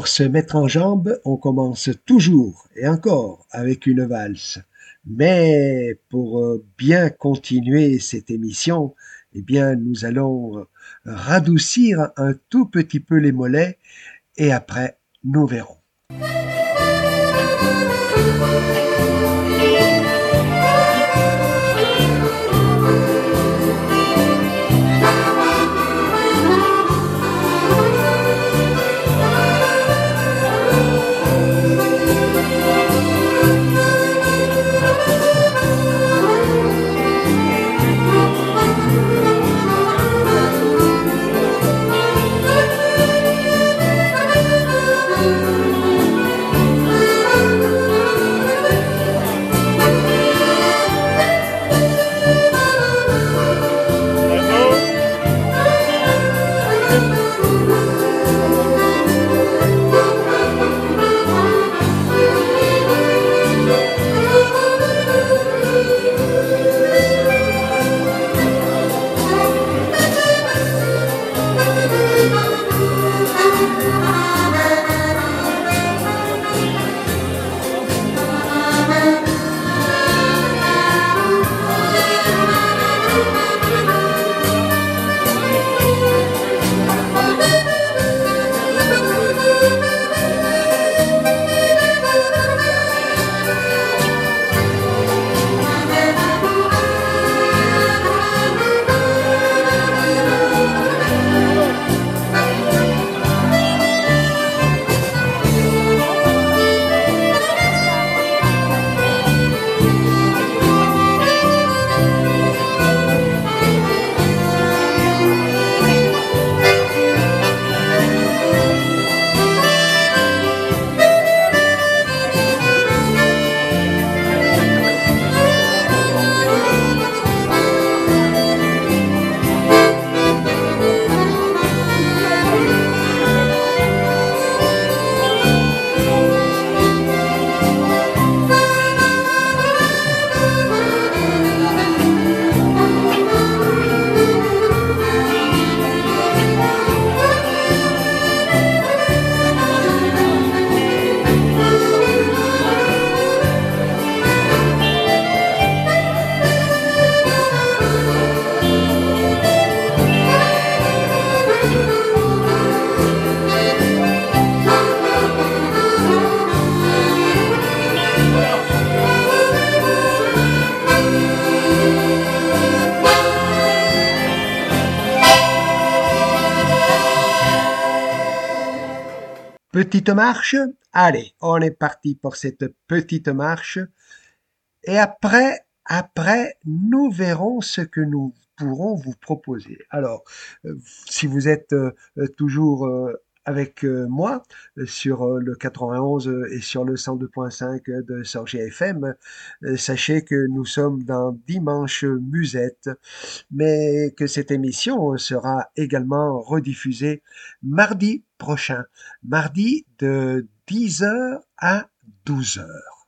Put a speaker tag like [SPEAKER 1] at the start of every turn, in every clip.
[SPEAKER 1] Pour se mettre en jambe, on commence toujours et encore avec une valse. Mais pour euh, bien continuer cette émission, eh bien, nous allons euh, radoucir un tout petit peu les mollets et après, nous verrons. Petite marche Allez, on est parti pour cette petite marche. Et après, après, nous verrons ce que nous pourrons vous proposer. Alors, euh, si vous êtes euh, toujours euh, avec moi sur le 91 et sur le 102.5 de Sorgé FM. Sachez que nous sommes dans Dimanche Musette, mais que cette émission sera également rediffusée mardi prochain, mardi de 10h à 12h.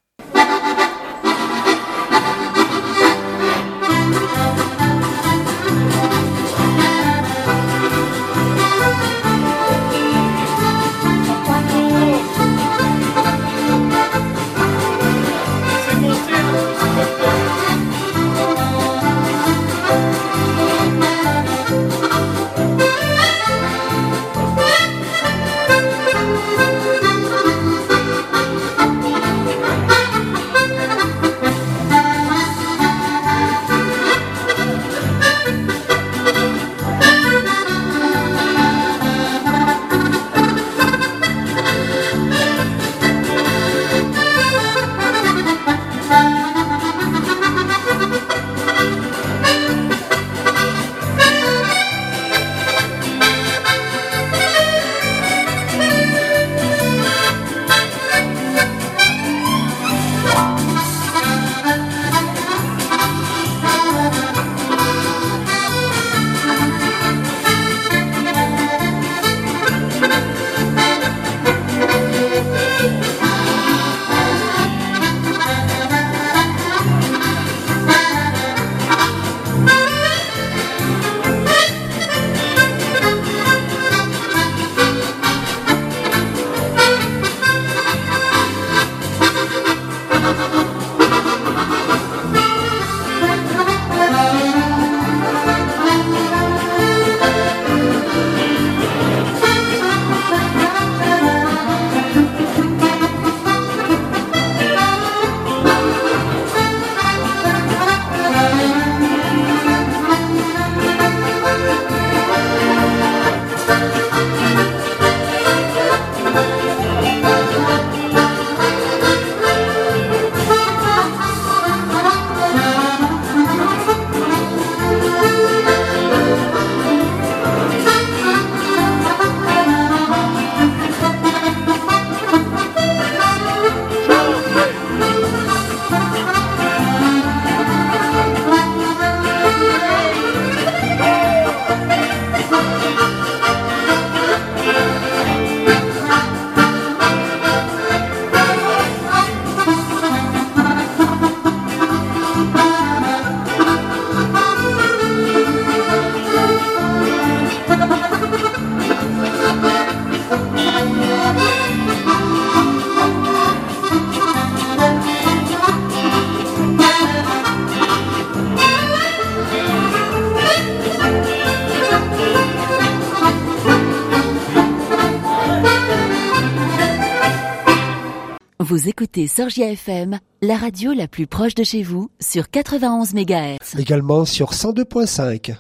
[SPEAKER 2] Sorgia FM, la radio la plus proche de chez vous, sur 91 MHz.
[SPEAKER 1] Également sur 102.5.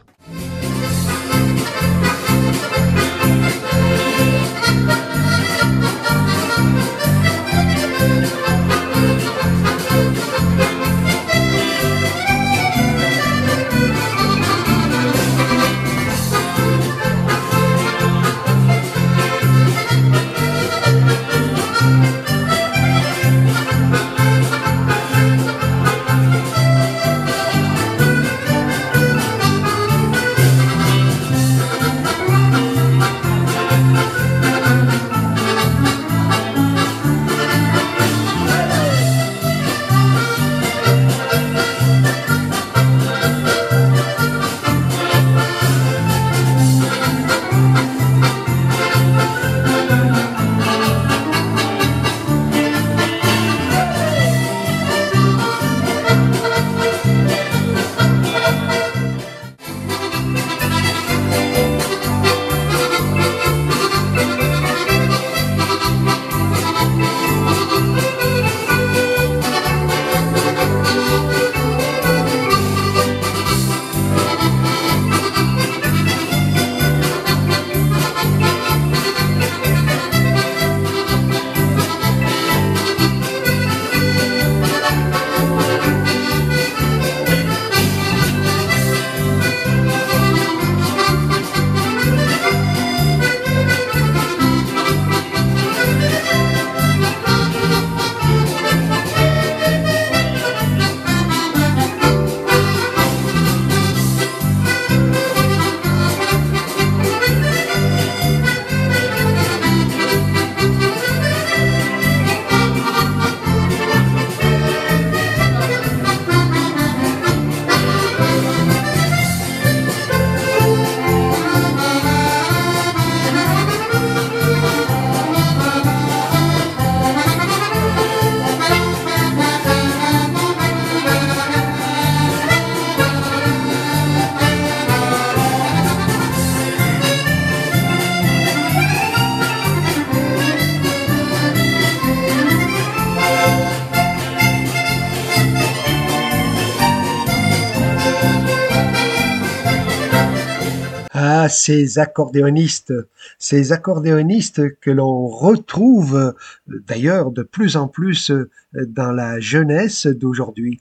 [SPEAKER 1] ces accordéonistes, ces accordéonistes que l'on retrouve d'ailleurs de plus en plus dans la jeunesse d'aujourd'hui,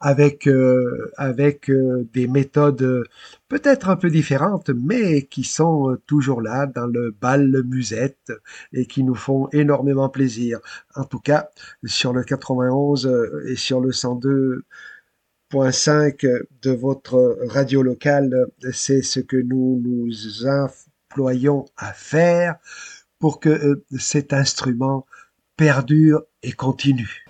[SPEAKER 1] avec euh, avec euh, des méthodes peut-être un peu différentes, mais qui sont toujours là dans le bal musette et qui nous font énormément plaisir. En tout cas, sur le 91 et sur le 102 5 de votre radio locale, c'est ce que nous nous employons à faire pour que euh, cet instrument perdure et continue.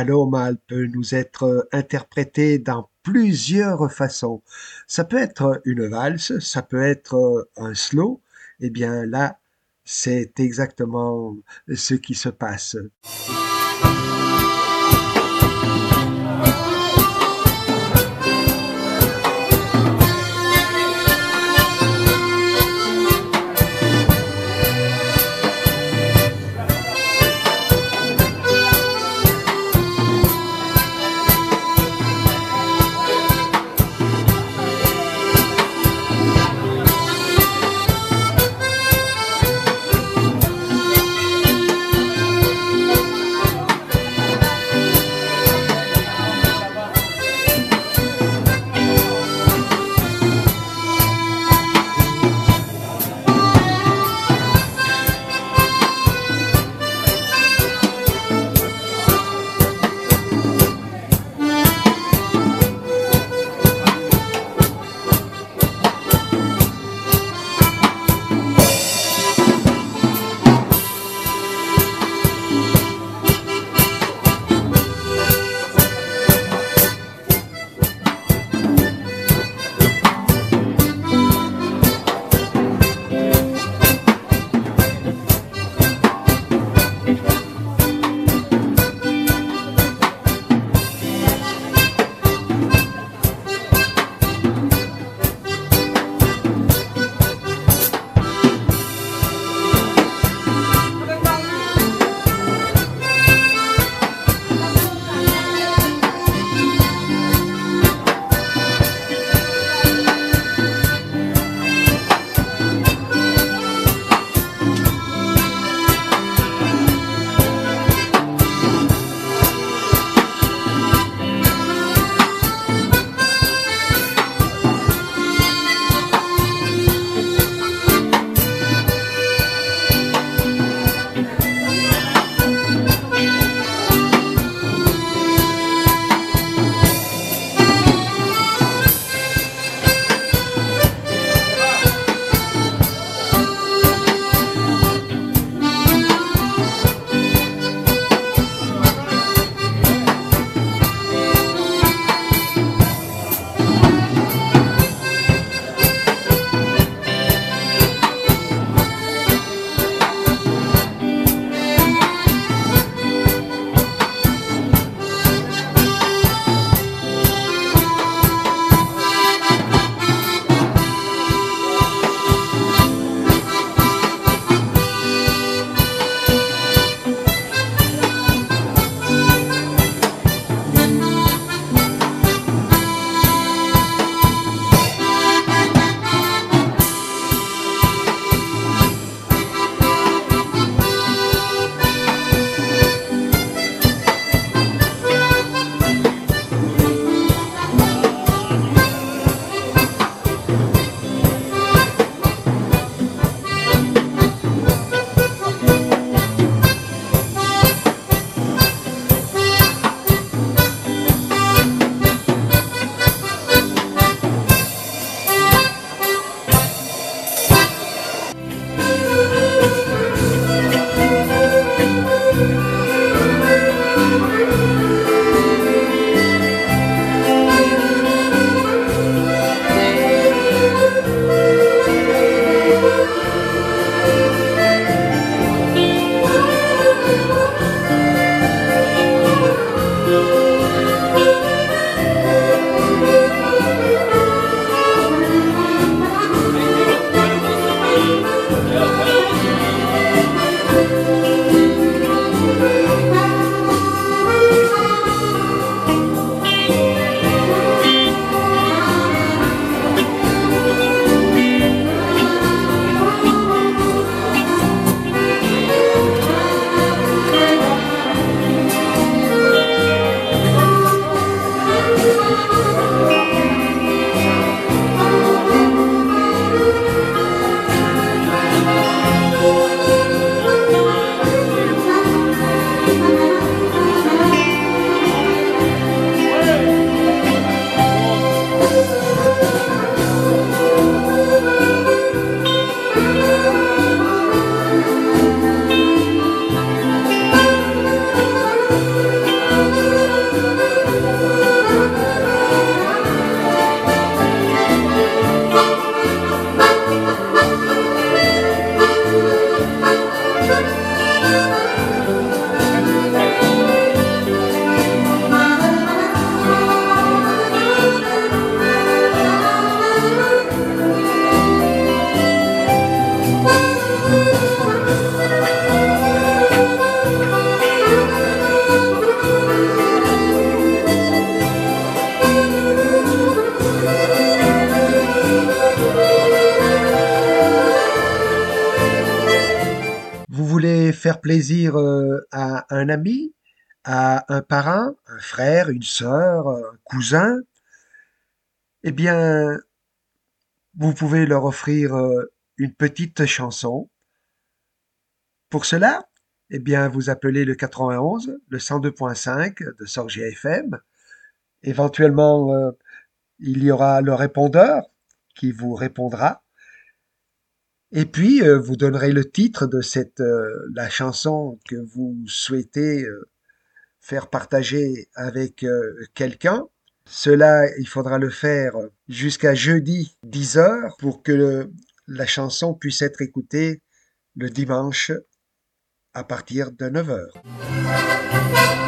[SPEAKER 1] Elle peut nous être interprétée dans plusieurs façons. Ça peut être une valse, ça peut être un slow. Eh bien là, c'est exactement ce qui se passe. Une sœur, un cousin, eh bien, vous pouvez leur offrir euh, une petite chanson. Pour cela, eh bien, vous appelez le 91, le 102.5 de Sorgia FM. Éventuellement, euh, il y aura le répondeur qui vous répondra. Et puis, euh, vous donnerez le titre de cette, la chanson que vous souhaitez faire partager avec euh, quelqu'un. Cela, il faudra le faire jusqu'à jeudi 10h pour que la chanson puisse être écoutée le dimanche à partir de 9h.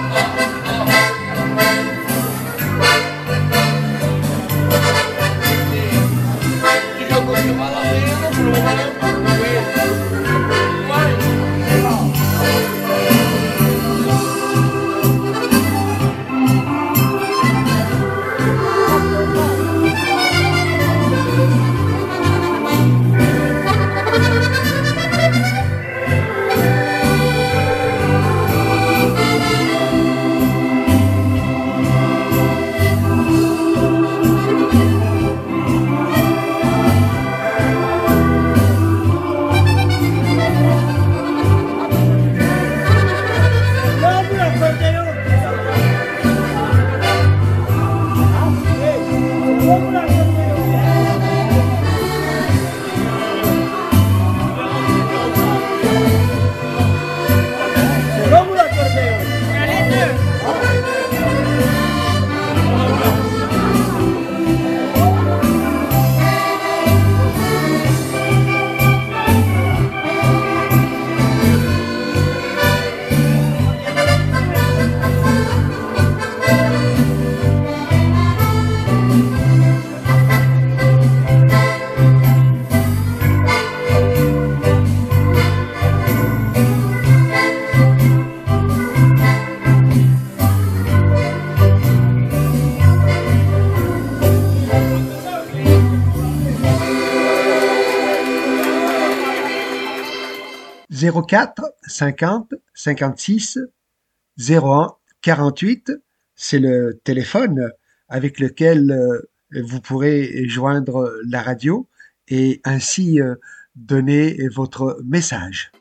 [SPEAKER 1] 04 50 56 01 48. C'est le téléphone avec lequel euh, vous pourrez joindre la radio et ainsi euh, donner votre message.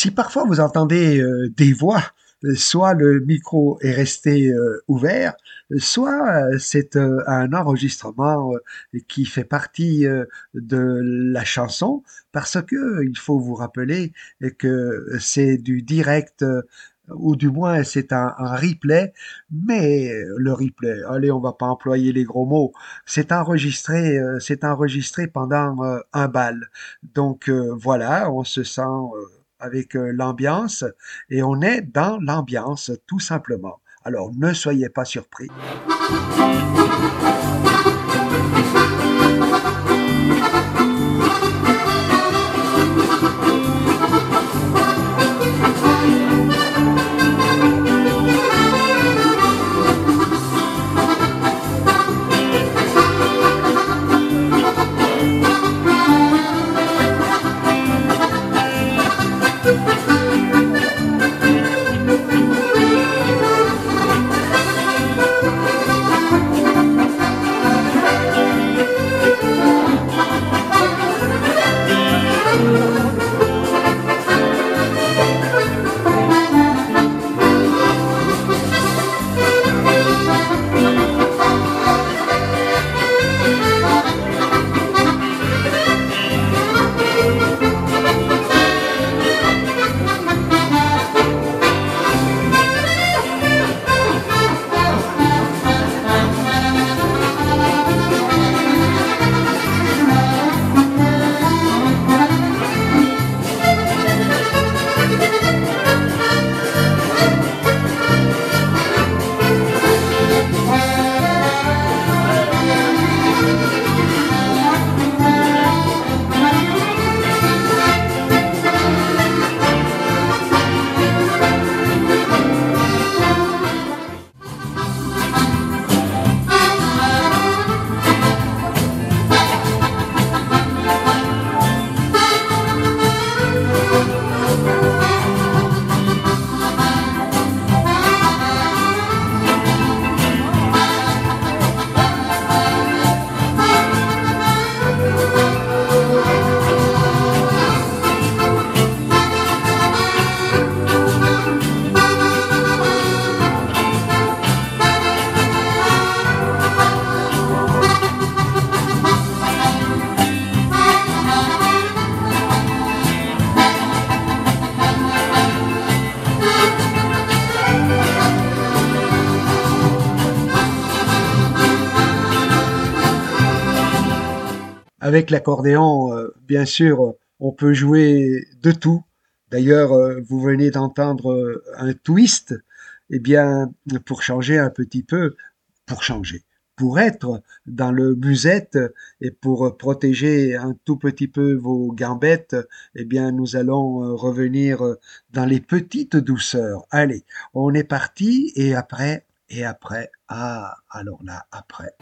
[SPEAKER 1] Si parfois vous entendez euh, des voix, euh, soit le micro est resté euh, ouvert, soit c'est un enregistrement qui fait partie de la chanson, parce que il faut vous rappeler que c'est du direct ou du moins c'est un, replay, mais le replay, allez, on va pas employer les gros mots, c'est enregistré, c'est enregistré pendant un bal. Donc voilà, on se sent avec euh, l'ambiance et on est dans l'ambiance tout simplement. Alors ne soyez pas surpris. Avec l'accordéon, euh, bien sûr, on peut jouer de tout. D'ailleurs, euh, vous venez d'entendre euh, un twist. Eh bien, pour changer un petit peu, pour changer, pour être dans le musette et pour protéger un tout petit peu vos gambettes, eh bien, nous allons revenir dans les petites douceurs. Allez, on est parti et après, et après, ah, alors là, après.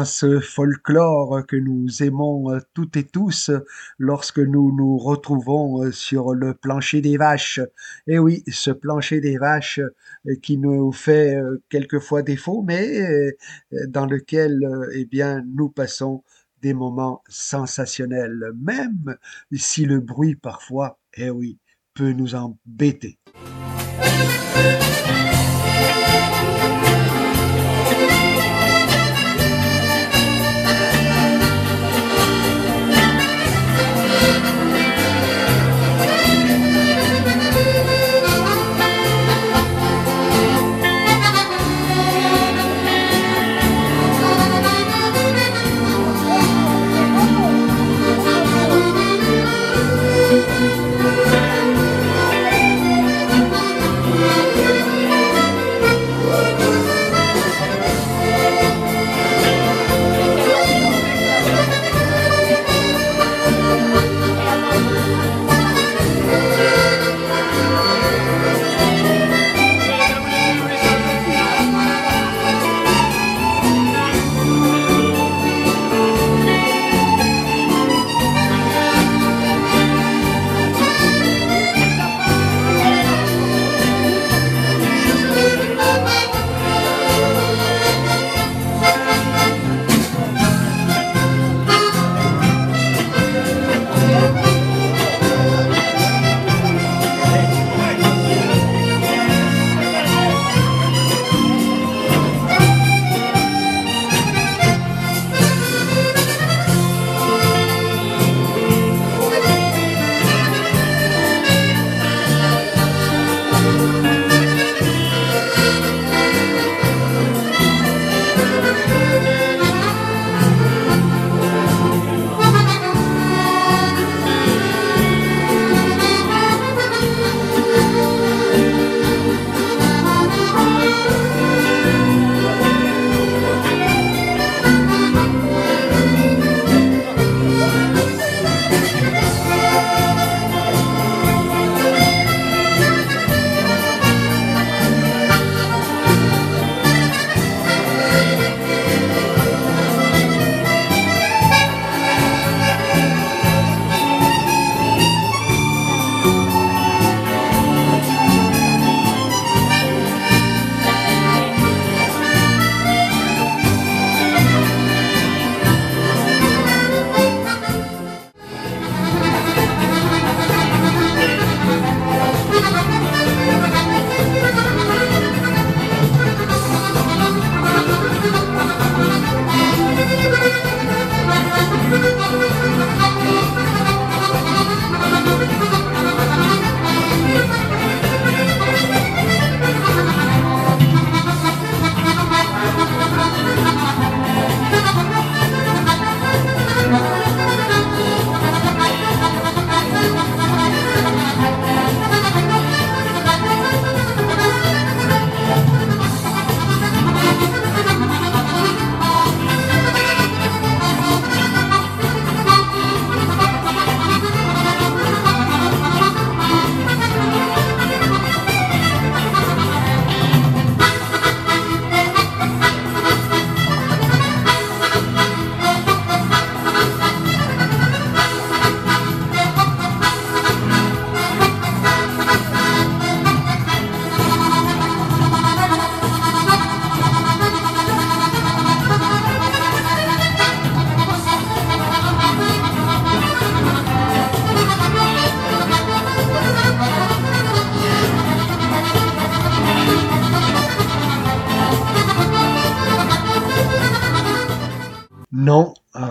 [SPEAKER 1] Et ce folklore que nous aimons euh, toutes et tous lorsque nous nous retrouvons euh, sur le plancher des vaches. Eh oui, ce plancher des vaches euh, qui nous fait quelquefois défaut, mais dans lequel, eh bien, nous passons des moments sensationnels, même si le bruit parfois, eh oui, peut nous embêter.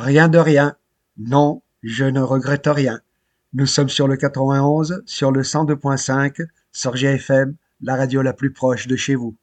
[SPEAKER 1] Rien de rien. Non, je ne regrette rien. Nous sommes sur le 91, sur le 102.5, sur GFM, la radio la plus proche de chez vous.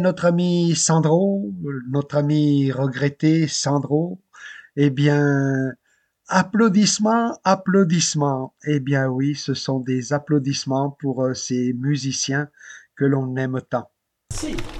[SPEAKER 1] Notre ami Sandro, notre ami regretté Sandro, eh bien, applaudissements, applaudissements. Eh bien oui, ce sont des applaudissements pour euh, ces musiciens que l'on aime tant.
[SPEAKER 3] toute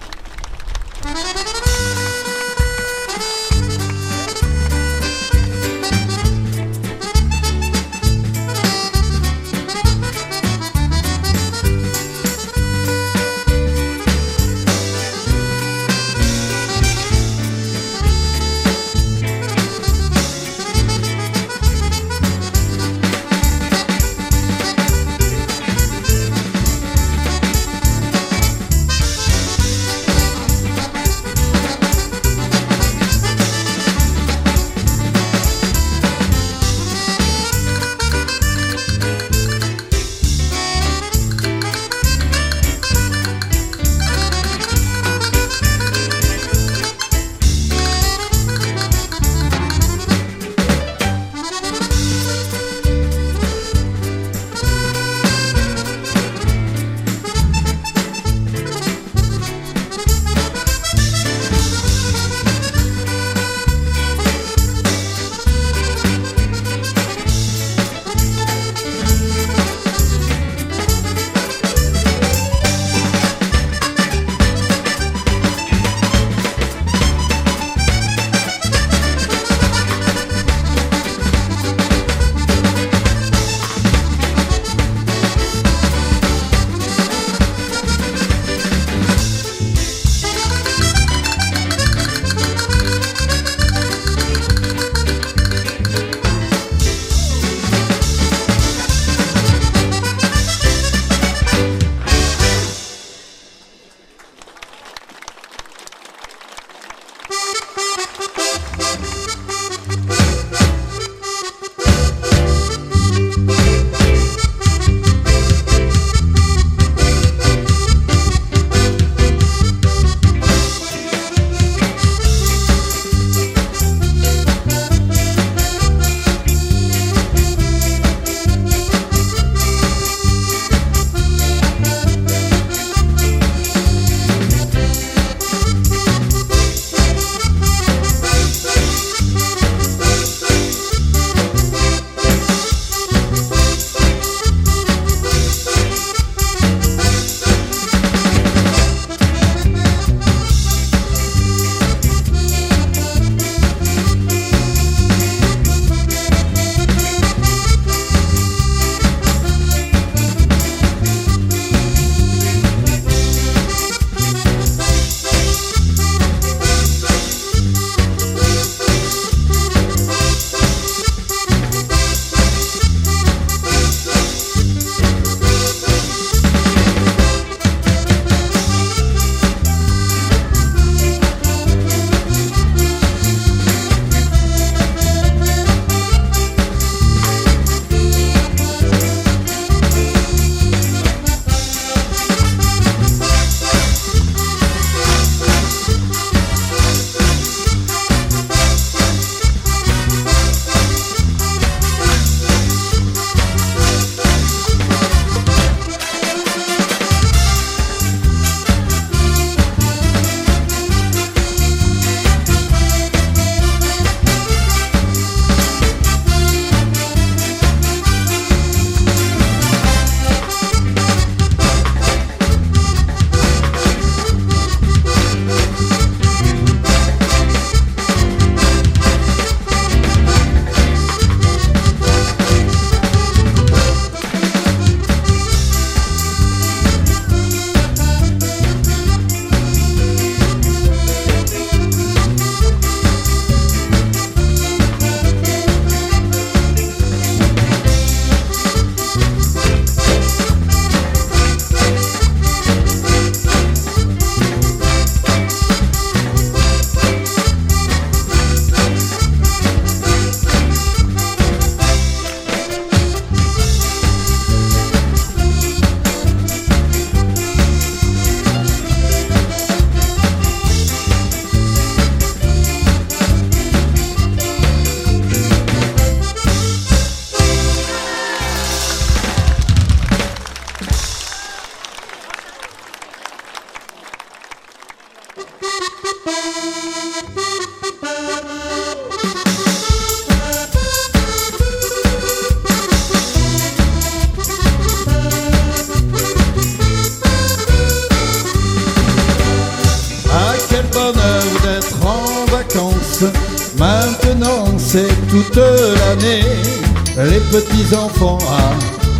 [SPEAKER 3] ah,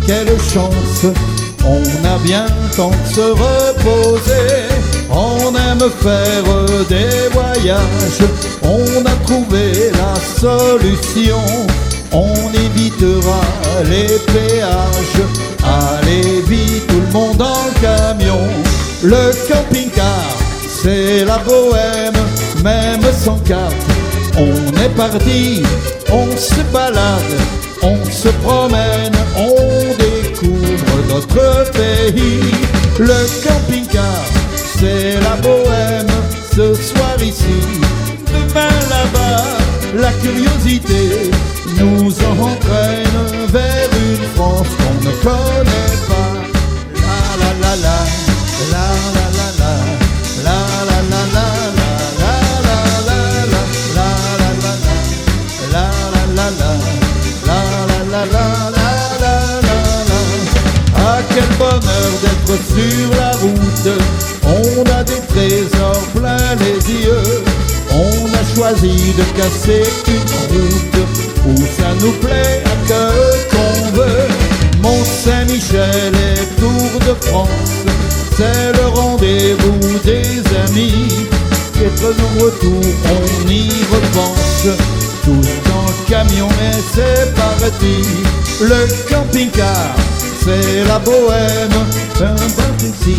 [SPEAKER 3] quelle chance! On a bien temps de se reposer. On aime faire des voyages. On a trouvé la solution. On évitera les péages. Allez vite, tout le monde en camion. Le camping-car, c'est la bohème, même sans carte. On est parti, on se balade, se promène, on découvre notre pays. Le camping-car, c'est la bohème, ce soir ici, demain là-bas. La curiosité nous entraîne vers une France qu'on ne connaît pas. La la la la, sur la route, on a des trésors plein les yeux. On a choisi de casser une route où ça nous plaît à cœur qu'on veut. Mont-Saint-Michel et Tour de France, c'est le rendez-vous des amis. Être nos retours, on y repense. Tous en camion et c'est parti. Le camping-car, c'est la bohème. Un peu ici,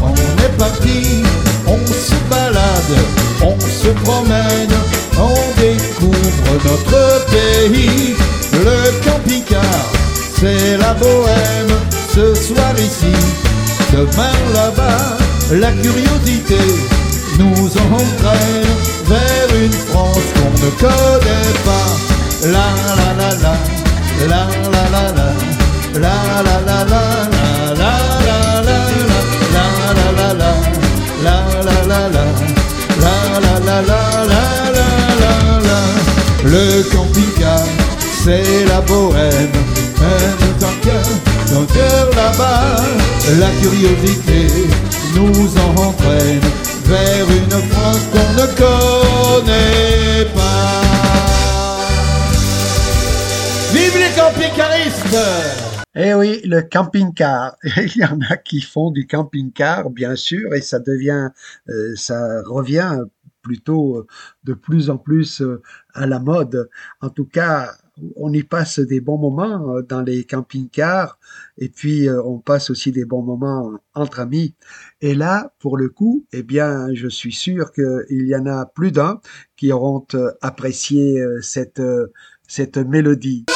[SPEAKER 3] on est parti. On se balade, on se promène, on découvre notre pays. Le camping-car, c'est la bohème. Ce soir ici, demain là-bas, la curiosité nous entraîne vers une France qu'on ne connaît pas. La la la la, la la la la, la la la la, la la la la, la la la la, la la la la, la la la la, la la la la. Le camping-car, c'est la bohème, ton cœur, ton cœur là-bas, la curiosité nous entraîne vers une France qu'on ne connaît pas. Vive les camping-caristes
[SPEAKER 1] Eh oui, le camping-car. Il y en a qui font du camping-car, bien sûr, et ça devient, euh, ça revient plutôt euh, de plus en plus euh, à la mode. En tout cas, on y passe des bons moments dans les camping-cars et puis on passe aussi des bons moments entre amis. Et là, pour le coup, eh bien, je suis sûr qu'il y en a plus d'un qui auront apprécié cette, cette mélodie.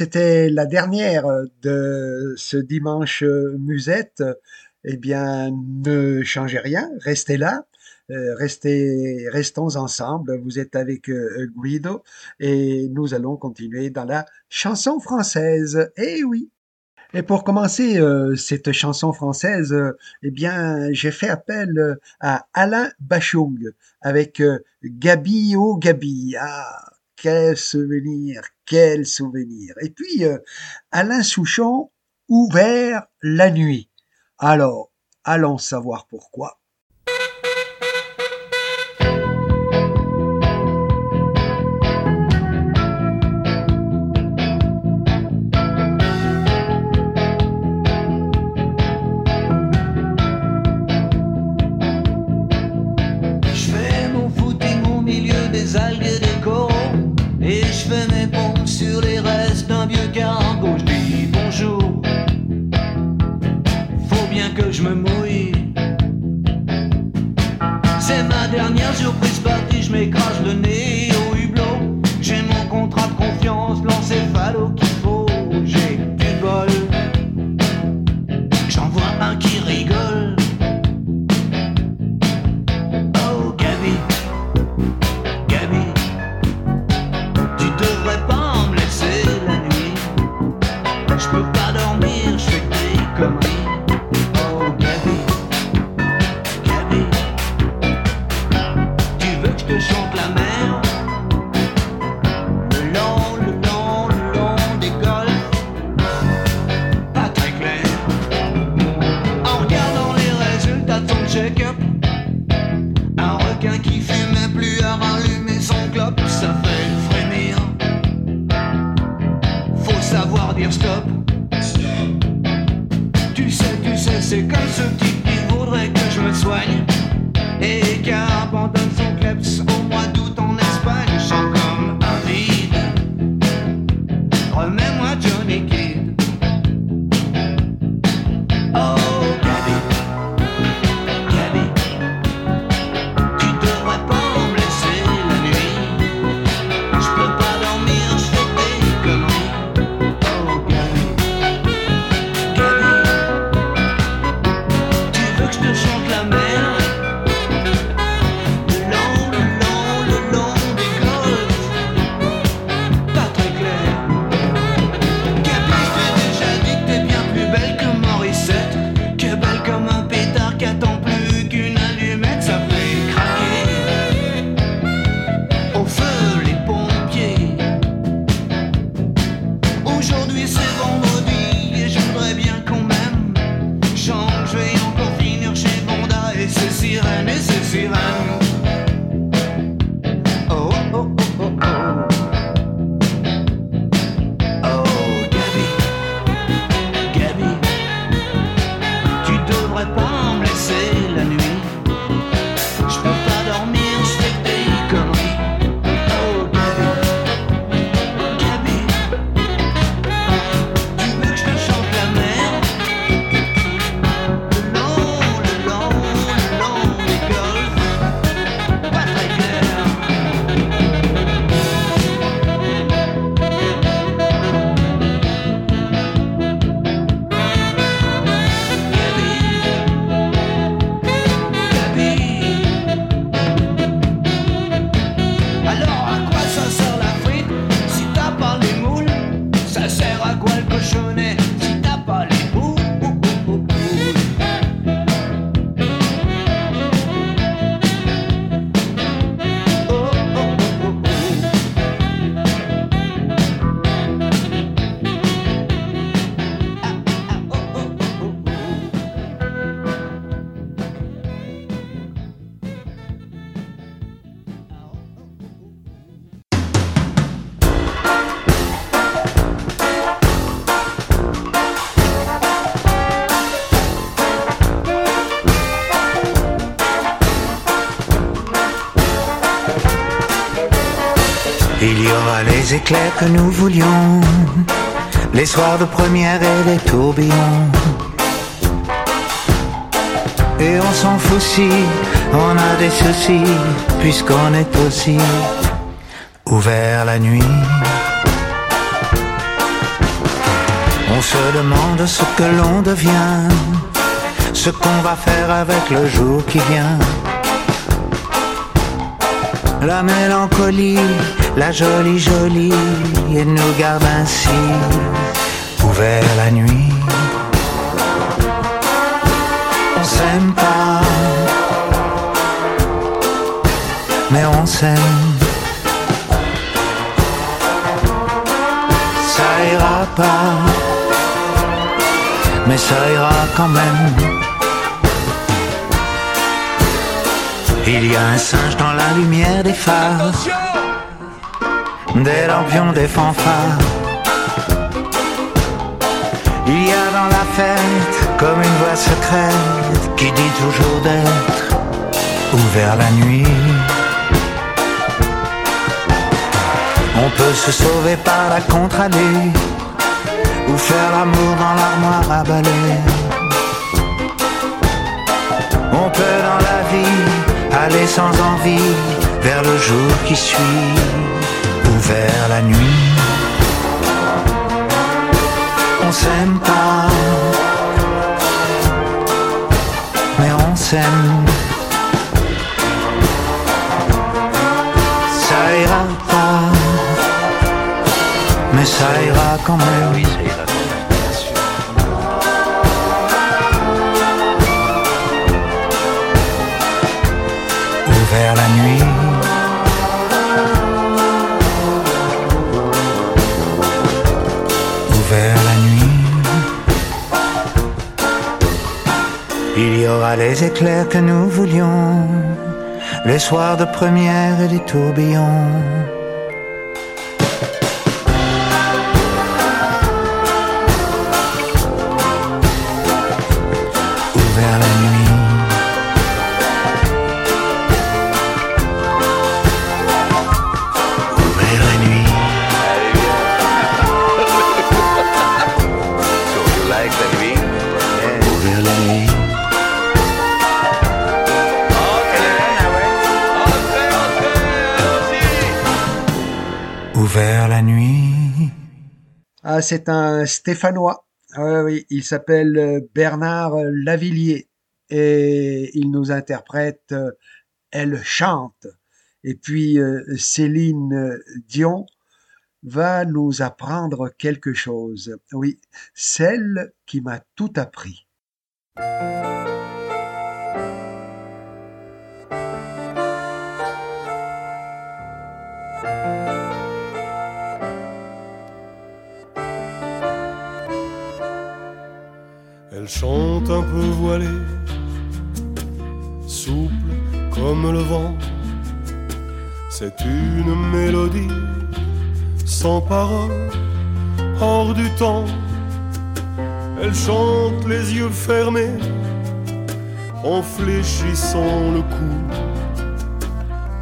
[SPEAKER 4] C'était la dernière de ce dimanche musette. Eh bien, ne changez rien, restez là. Euh, restons ensemble. Vous êtes avec euh, Guido et nous allons continuer dans la chanson française. Eh oui. Et pour commencer euh, cette chanson française, eh bien, j'ai fait appel à Alain Bachung avec Gabi oh Gabi. Ah, quel souvenir, quel souvenir. Et puis Alain Souchon, ouvert la nuit. Alors, allons savoir pourquoi. je m'écrase le nez au hublot. J'ai mon contrat de confiance, l'encéphalo begin.
[SPEAKER 5] Les éclairs que nous voulions, les soirs de première et les tourbillons. Et on s'en fout si on a des soucis, puisqu'on est aussi ouvert la nuit. On se demande ce que l'on devient, ce qu'on va faire avec le jour qui vient. La mélancolie, la jolie jolie, et nous garde ainsi ouvert la nuit. On s'aime pas, mais on s'aime. Ça ira pas, mais ça ira quand même. Il y a un singe dans la lumière des phares, des lampions, des fanfares. Il y a dans la fête comme une voix secrète qui dit toujours d'être ouvert la nuit. On peut se sauver par la contre-allée ou faire l'amour dans l'armoire à balai. On peut aller sans envie vers le jour qui suit ou vers la nuit. On s'aime pas, mais on s'aime. Ça ira pas, mais ça ira quand même. Ouvert la nuit. Ouvert la nuit. Il y aura les éclairs que nous voulions, les soirs de première et les tourbillons.
[SPEAKER 1] Ah, c'est un Stéphanois. Ah il s'appelle euh, Bernard Lavillier et il nous interprète euh, Elle chante. Et puis euh, Céline Dion va nous apprendre quelque chose. Oui, celle qui m'a tout appris.
[SPEAKER 6] Elle chante un peu voilée, souple comme le vent. C'est une mélodie sans parole, hors du temps. Elle chante les yeux fermés, en fléchissant le cou,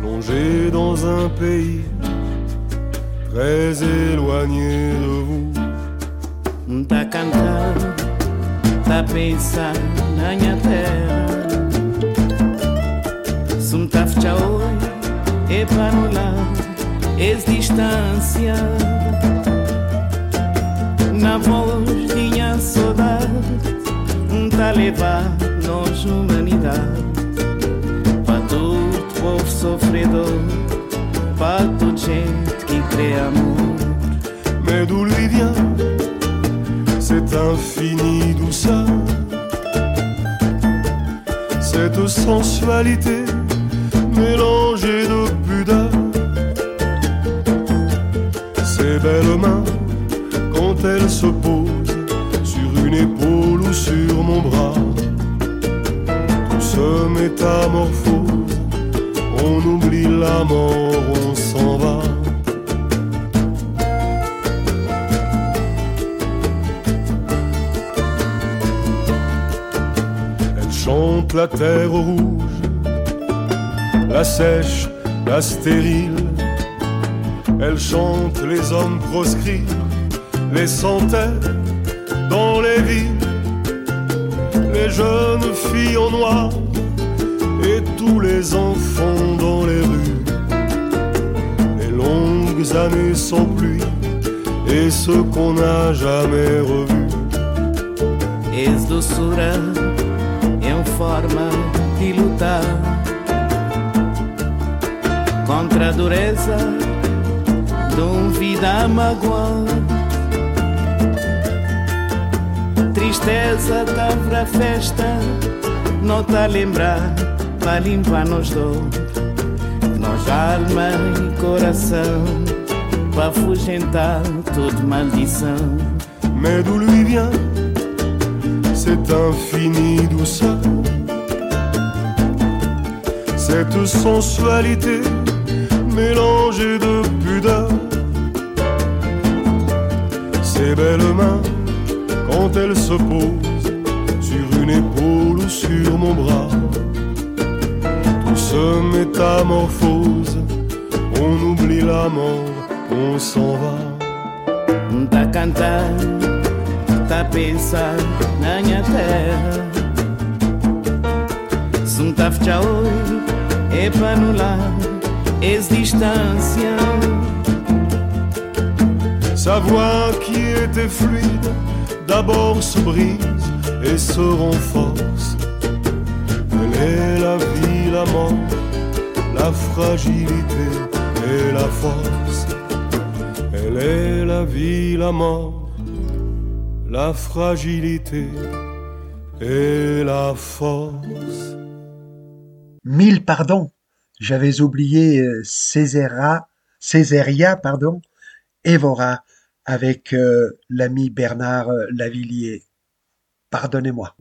[SPEAKER 6] plongée dans un pays très éloigné de vous.
[SPEAKER 7] Tá tá pensando na minha terra. Se me tá fechar oi, é para lado, es distância. Na voz minha saudade, tá levar nós humanidade. Para todo povo sofredor, para toda gente que crê amor.
[SPEAKER 6] Lui vient cette infinie douceur, cette sensualité mélangée de pudeur, ces belles mains quand elles se posent sur une épaule ou sur mon bras, tout se métamorphose, on oublie la mort, on s'en va. Chante la terre rouge, la sèche, la stérile. Elle chante les hommes proscrits, les centaines dans les villes, les jeunes filles en noir et tous les enfants dans les rues. Les longues années sans pluie et ce qu'on n'a jamais revu.
[SPEAKER 7] és doçura em forma de lutar contra a dureza de um vida magoar. Tristeza tá pra festa, não tá lembrar, pra limpar nos dor, nós alma e coração, pra afugentar toda maldição.
[SPEAKER 6] Mais d'où vient cette infinie douceur, cette sensualité mélangée de pudeur, ses belles mains quand elles se posent sur une épaule ou sur mon bras. Tout se métamorphose, on oublie la mort, on s'en va.
[SPEAKER 7] Tá pensar na minha terra. Fechar olho, é para anular.
[SPEAKER 6] Sa voix qui était fluide, d'abord se brise et se renforce. Elle est la vie, la mort, la fragilité et la force? Elle est la vie, la mort, la fragilité et la force.
[SPEAKER 1] Mille pardons, j'avais oublié euh, Césaria, Césaria, pardon, Évora, avec euh, l'ami Bernard euh, Lavillier. Pardonnez-moi.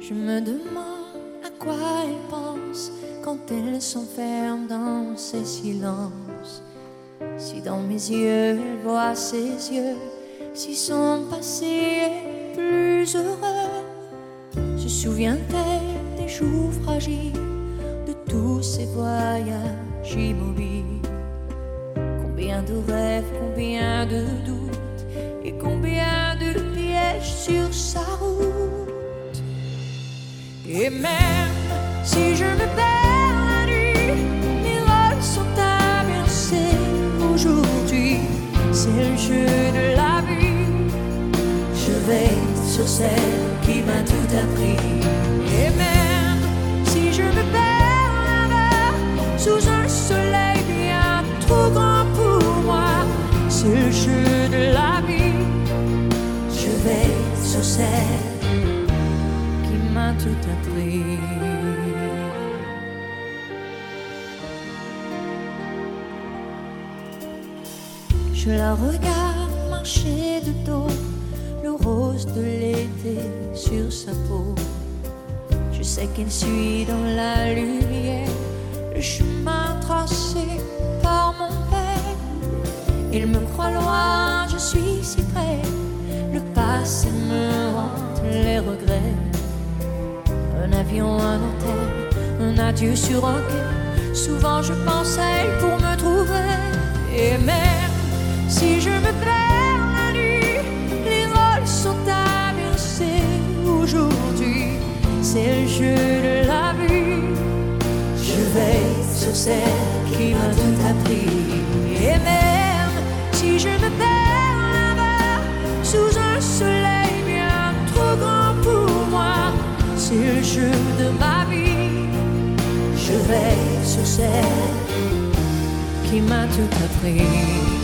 [SPEAKER 8] Je me demande quand elle s'enferme dans ses silences. Si dans mes yeux elle voit ses yeux, si son passé est plus heureux, se souvient-elle des jours fragiles, de tous ces voyages immobiles Combien de rêves, combien de doutes et combien de pièges sur sa route. Et même si je me perds C'est le jeu de la vie. Je vais sur celle qui m'a tout appris. Et même si je me perds là-bas, sous un soleil bien trop grand pour moi, c'est le jeu de la vie. Je vais sur celle qui m'a tout appris. Je la regarde marcher de dos, le rose de l'été sur sa peau. Je sais qu'elle suit dans la lumière le chemin tracé par mon père. Il me croit loin, je suis si près. Le passé me hante les regrets. Un avion, un hôtel, un adieu sur un quai. Souvent je pense à elle pour me trouver. Et si je me perds la nuit, les rôles sont inversés aujourd'hui. C'est le jeu de la vie. Je vais sur celle qui m'a tout appris. Et même si je me perds là-bas, sous un soleil bien trop grand pour moi, c'est le jeu de ma vie. Je vais sur celle qui m'a tout appris.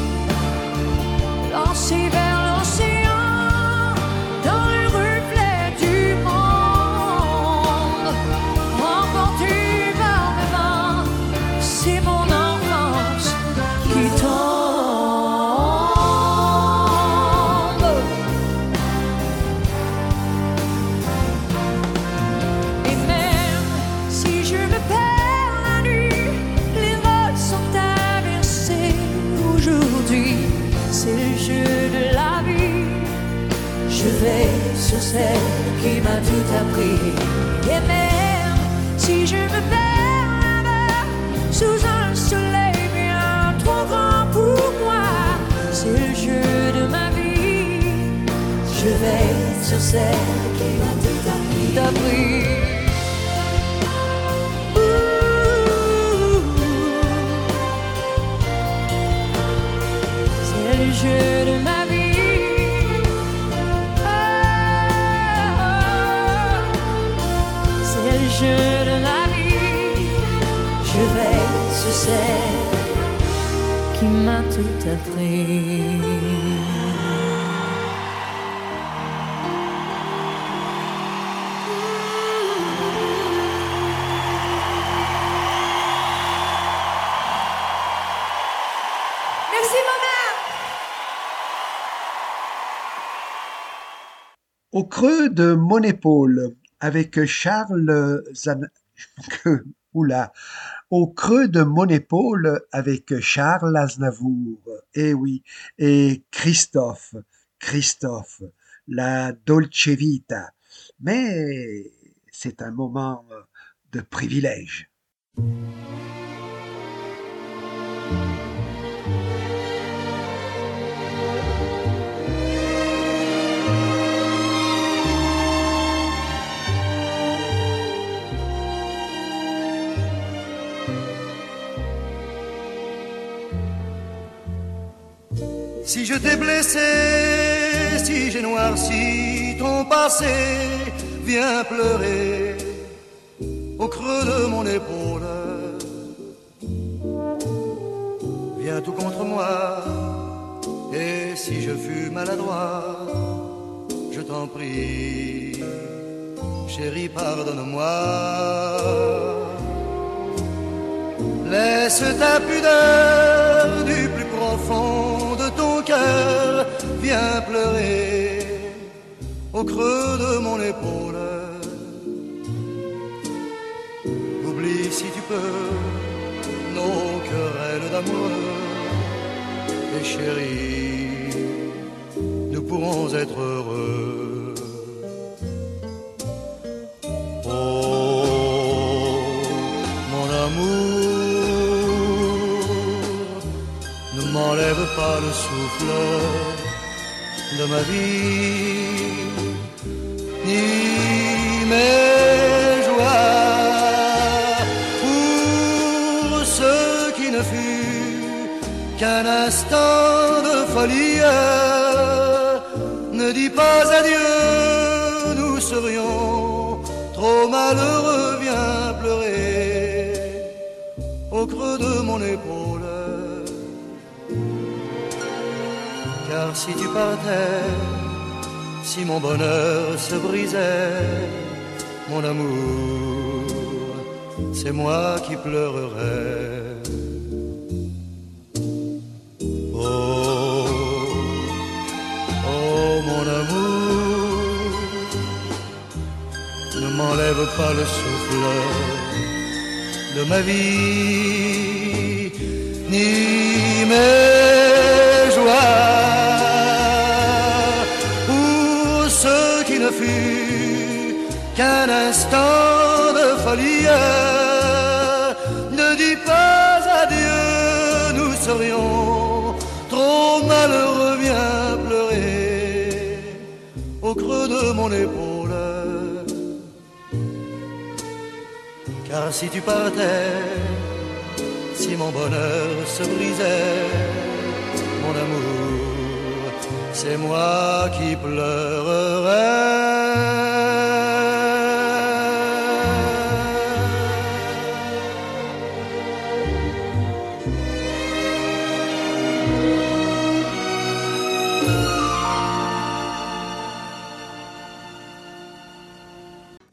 [SPEAKER 8] qui tout. C'est le jeu de ma vie. Oh. C'est le jeu de la vie. Je vais sur celle qui m'a tout appris.
[SPEAKER 1] Creux de mon épaule, avec Charles. Au creux de mon épaule, avec Charles Aznavour. Eh oui. Et Christophe. Christophe. La Dolce Vita. Mais c'est un moment de privilège.
[SPEAKER 9] Si je t'ai blessé, si j'ai noirci ton passé, viens pleurer au creux de mon épaule. Viens tout contre moi, et si je fus maladroit, je t'en prie, chérie, pardonne-moi. Laisse ta pudeur du plus profond ton cœur, viens pleurer au creux de mon épaule. Oublie si tu peux nos querelles d'amour. Et chérie, nous pourrons être heureux. Pas le souffle de ma vie, ni mes joies pour ce qui ne fut qu'un instant de folie. Ne dis pas adieu, nous serions trop malheureux, viens pleurer au creux de mon épaule. Si tu partais, si mon bonheur se brisait, mon amour, c'est moi qui pleurerais. Oh, oh mon amour, ne m'enlève pas le souffle de ma vie, ni mes joies. Qu'un instant de folie. Ne dis pas adieu, nous serions trop malheureux, viens pleurer au creux de mon épaule. Car si tu partais, si mon bonheur se brisait, mon amour, c'est moi qui pleurerais.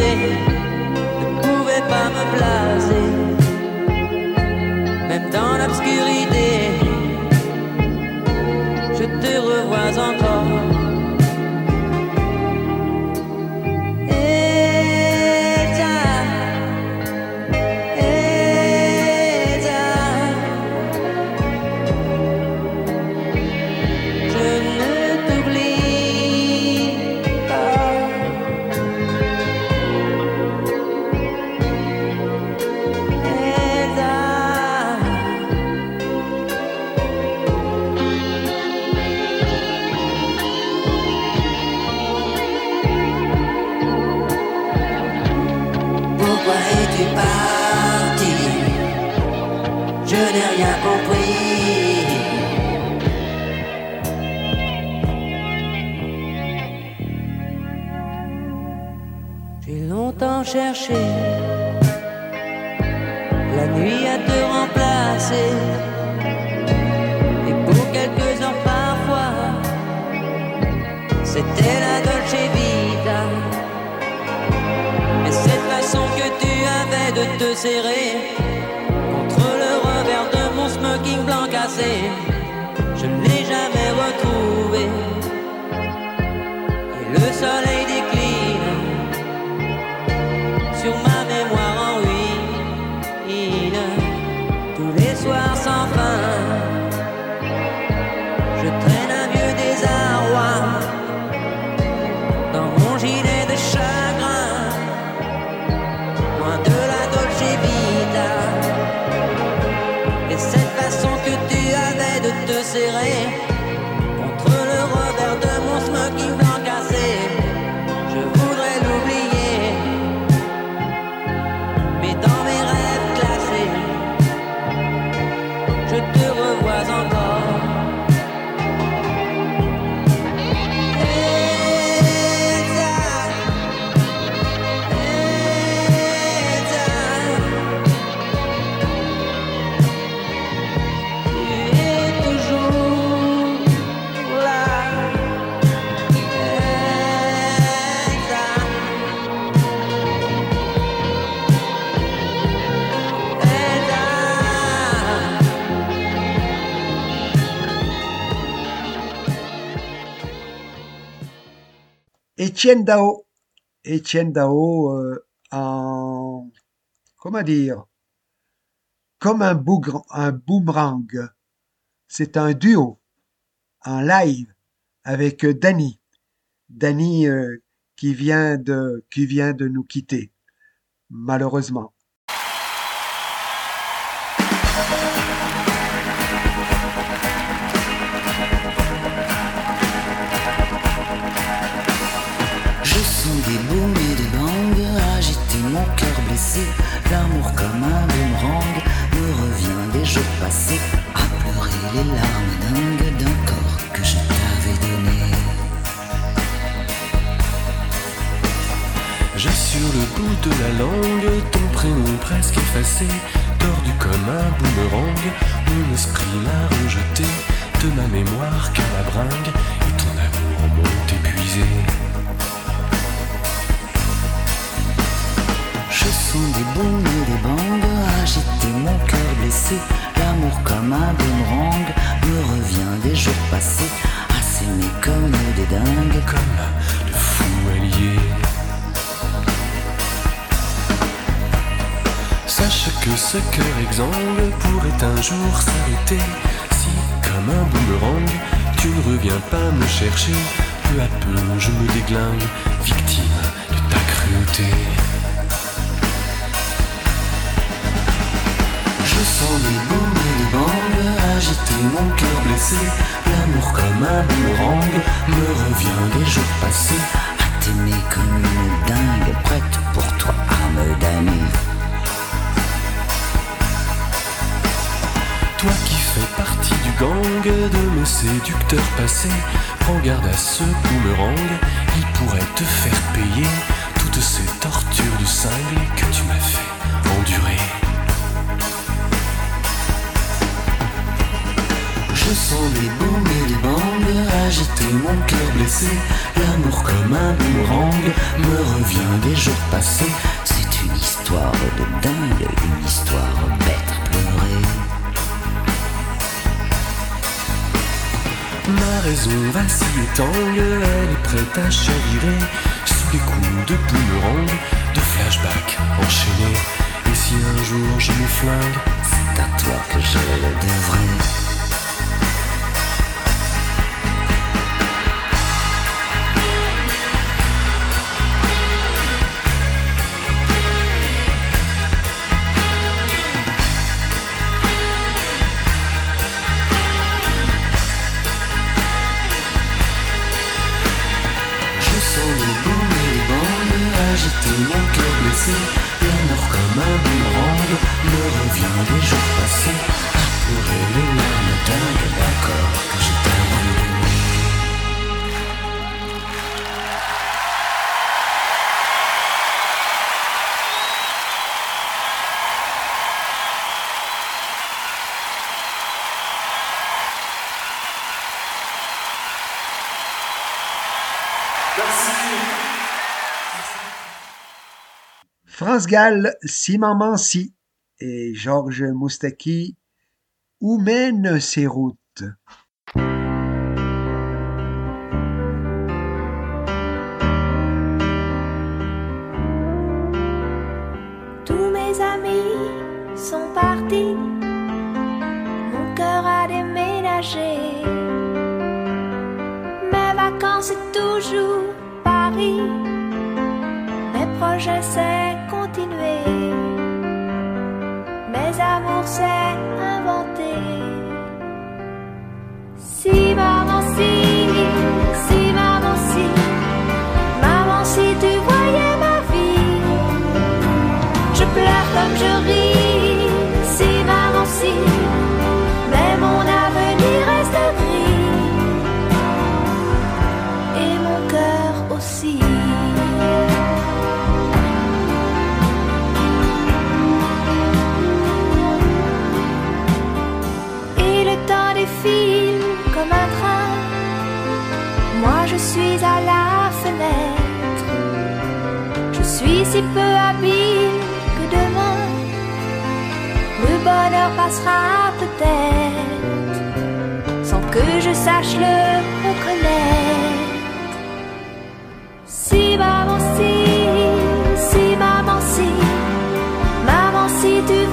[SPEAKER 10] ne pouvait pas me placer. Même dans l'obscurité,
[SPEAKER 1] Étienne Dao. Étienne Dao euh, en... Comment dire Comme un, bougre- un boomerang. C'est un duo en live avec euh, Danny. Danny euh, qui, vient de, qui vient de nous quitter, malheureusement.
[SPEAKER 11] À pleurer les larmes d'un corps que je t'avais donné.
[SPEAKER 12] J'ai sur le bout de la langue ton prénom presque effacé, tordu comme un boomerang. Mon esprit l'a rejeté de ma mémoire qu'à la bringue, et ton amour m'ont épuisé.
[SPEAKER 11] Je sens des Un boomerang me revient des jours passés s'aimer comme des dingues.
[SPEAKER 12] Comme de fous alliés. Sache que ce cœur exsangue pourrait un jour s'arrêter si, comme un boomerang, tu ne reviens pas me chercher. Peu à peu, je me déglingue, victime de ta cruauté.
[SPEAKER 11] sens des booms mon cœur blessé. L'amour comme un boomerang me revient des jours passés. À t'aimer comme une dingue, prête pour toi à me damner.
[SPEAKER 12] Toi qui fais partie du gang de mes séducteurs passés, prends garde à ce boomerang, il pourrait te faire payer toutes ces tortures de cinglé que tu m'as fait endurer.
[SPEAKER 11] Je sens des booms et des bangs agiter mon cœur blessé. L'amour comme un boomerang me revient des jours passés. C'est une histoire de dingue, une histoire bête à pleurer.
[SPEAKER 12] Ma raison vacille et tangue, elle est prête à chavirer sous les coups de boomerang, de flashback enchaînés. Et si un jour je me flingue,
[SPEAKER 11] c'est à toi que je le devrais. Cœur
[SPEAKER 1] France Gall, Si Maman Si et Georges Moustaki, Où mènent ces routes?
[SPEAKER 13] Tous mes amis sont partis, mon cœur a déménagé. Mes vacances toujours Paris, mes projets c'est mes amours c'est inventer. Si maman je suis à la fenêtre. Je suis si peu habile que demain le bonheur passera peut-être sans que je sache le reconnaître. Si maman si, si maman si, maman si tu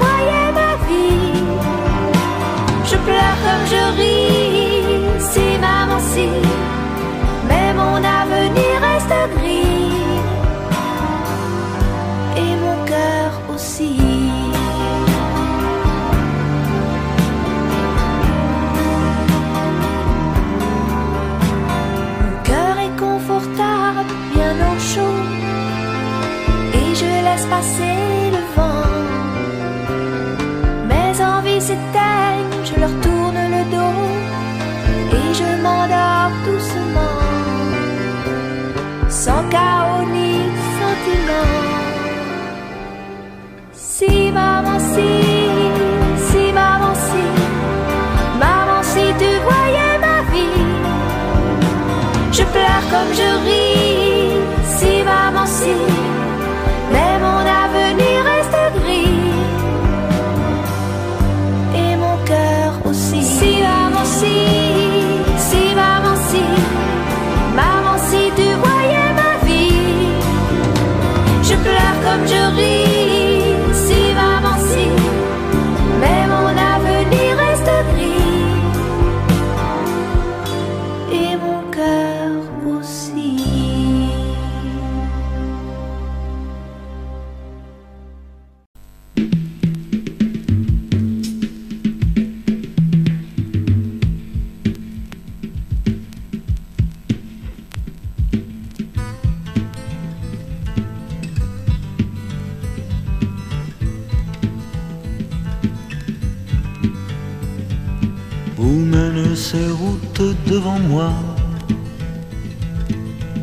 [SPEAKER 14] moi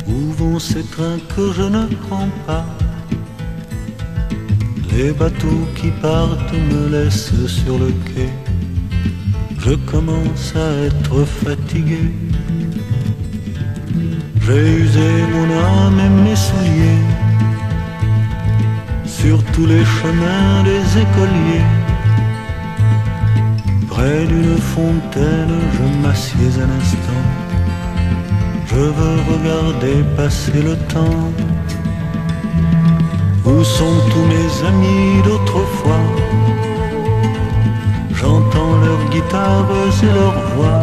[SPEAKER 14] Où vont ces trains que je ne prends pas? Les bateaux qui partent me laissent sur le quai. Je commence à être fatigué. J'ai usé mon âme et mes souliers sur tous les chemins des écoliers. Près d'une fontaine, je m'assieds un instant. Je veux regarder passer le temps. Où sont tous mes amis d'autrefois? J'entends leurs guitares et leurs voix.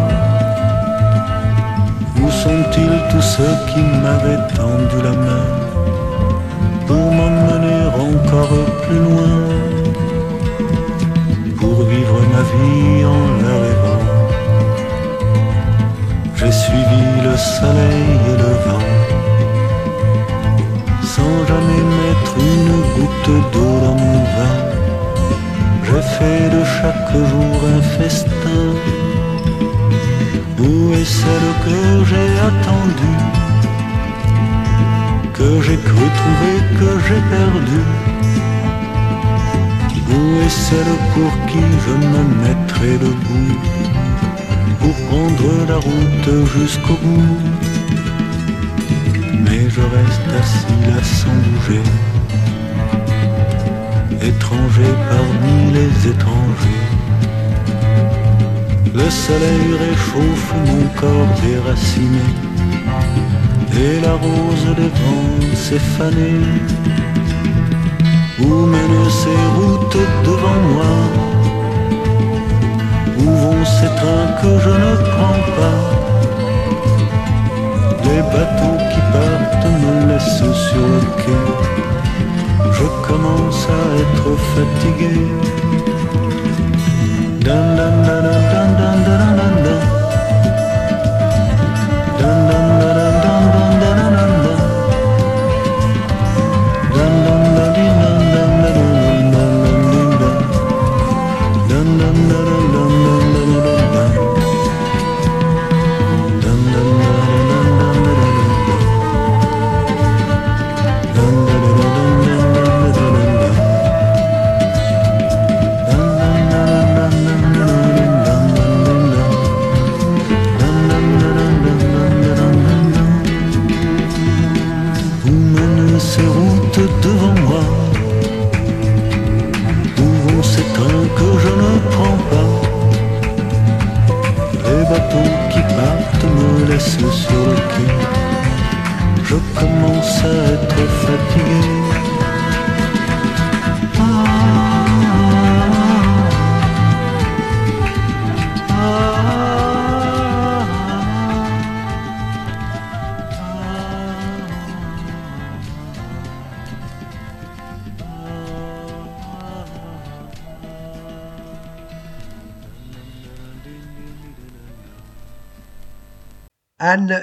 [SPEAKER 14] Où sont-ils tous ceux qui m'avaient tendu la main pour m'emmener encore plus loin? En J'ai suivi le soleil et le vent Sans jamais mettre une goutte d'eau dans mon vin. J'ai fait de chaque jour un festin Où est celle que j'ai attendue Que j'ai cru trouver que j'ai perdue Où est celle pour qui je me mettrai debout Pour prendre la route jusqu'au bout? Mais je reste assis là sans bouger. Étranger parmi les étrangers. Le soleil réchauffe mon corps déraciné. Et la rose des vents s'est fanée Où mènent ces routes devant moi? Où vont ces trains que je ne prends pas? Les bateaux qui partent me laissent sur le quai. Je commence à être fatigué. Dun, dun, dun,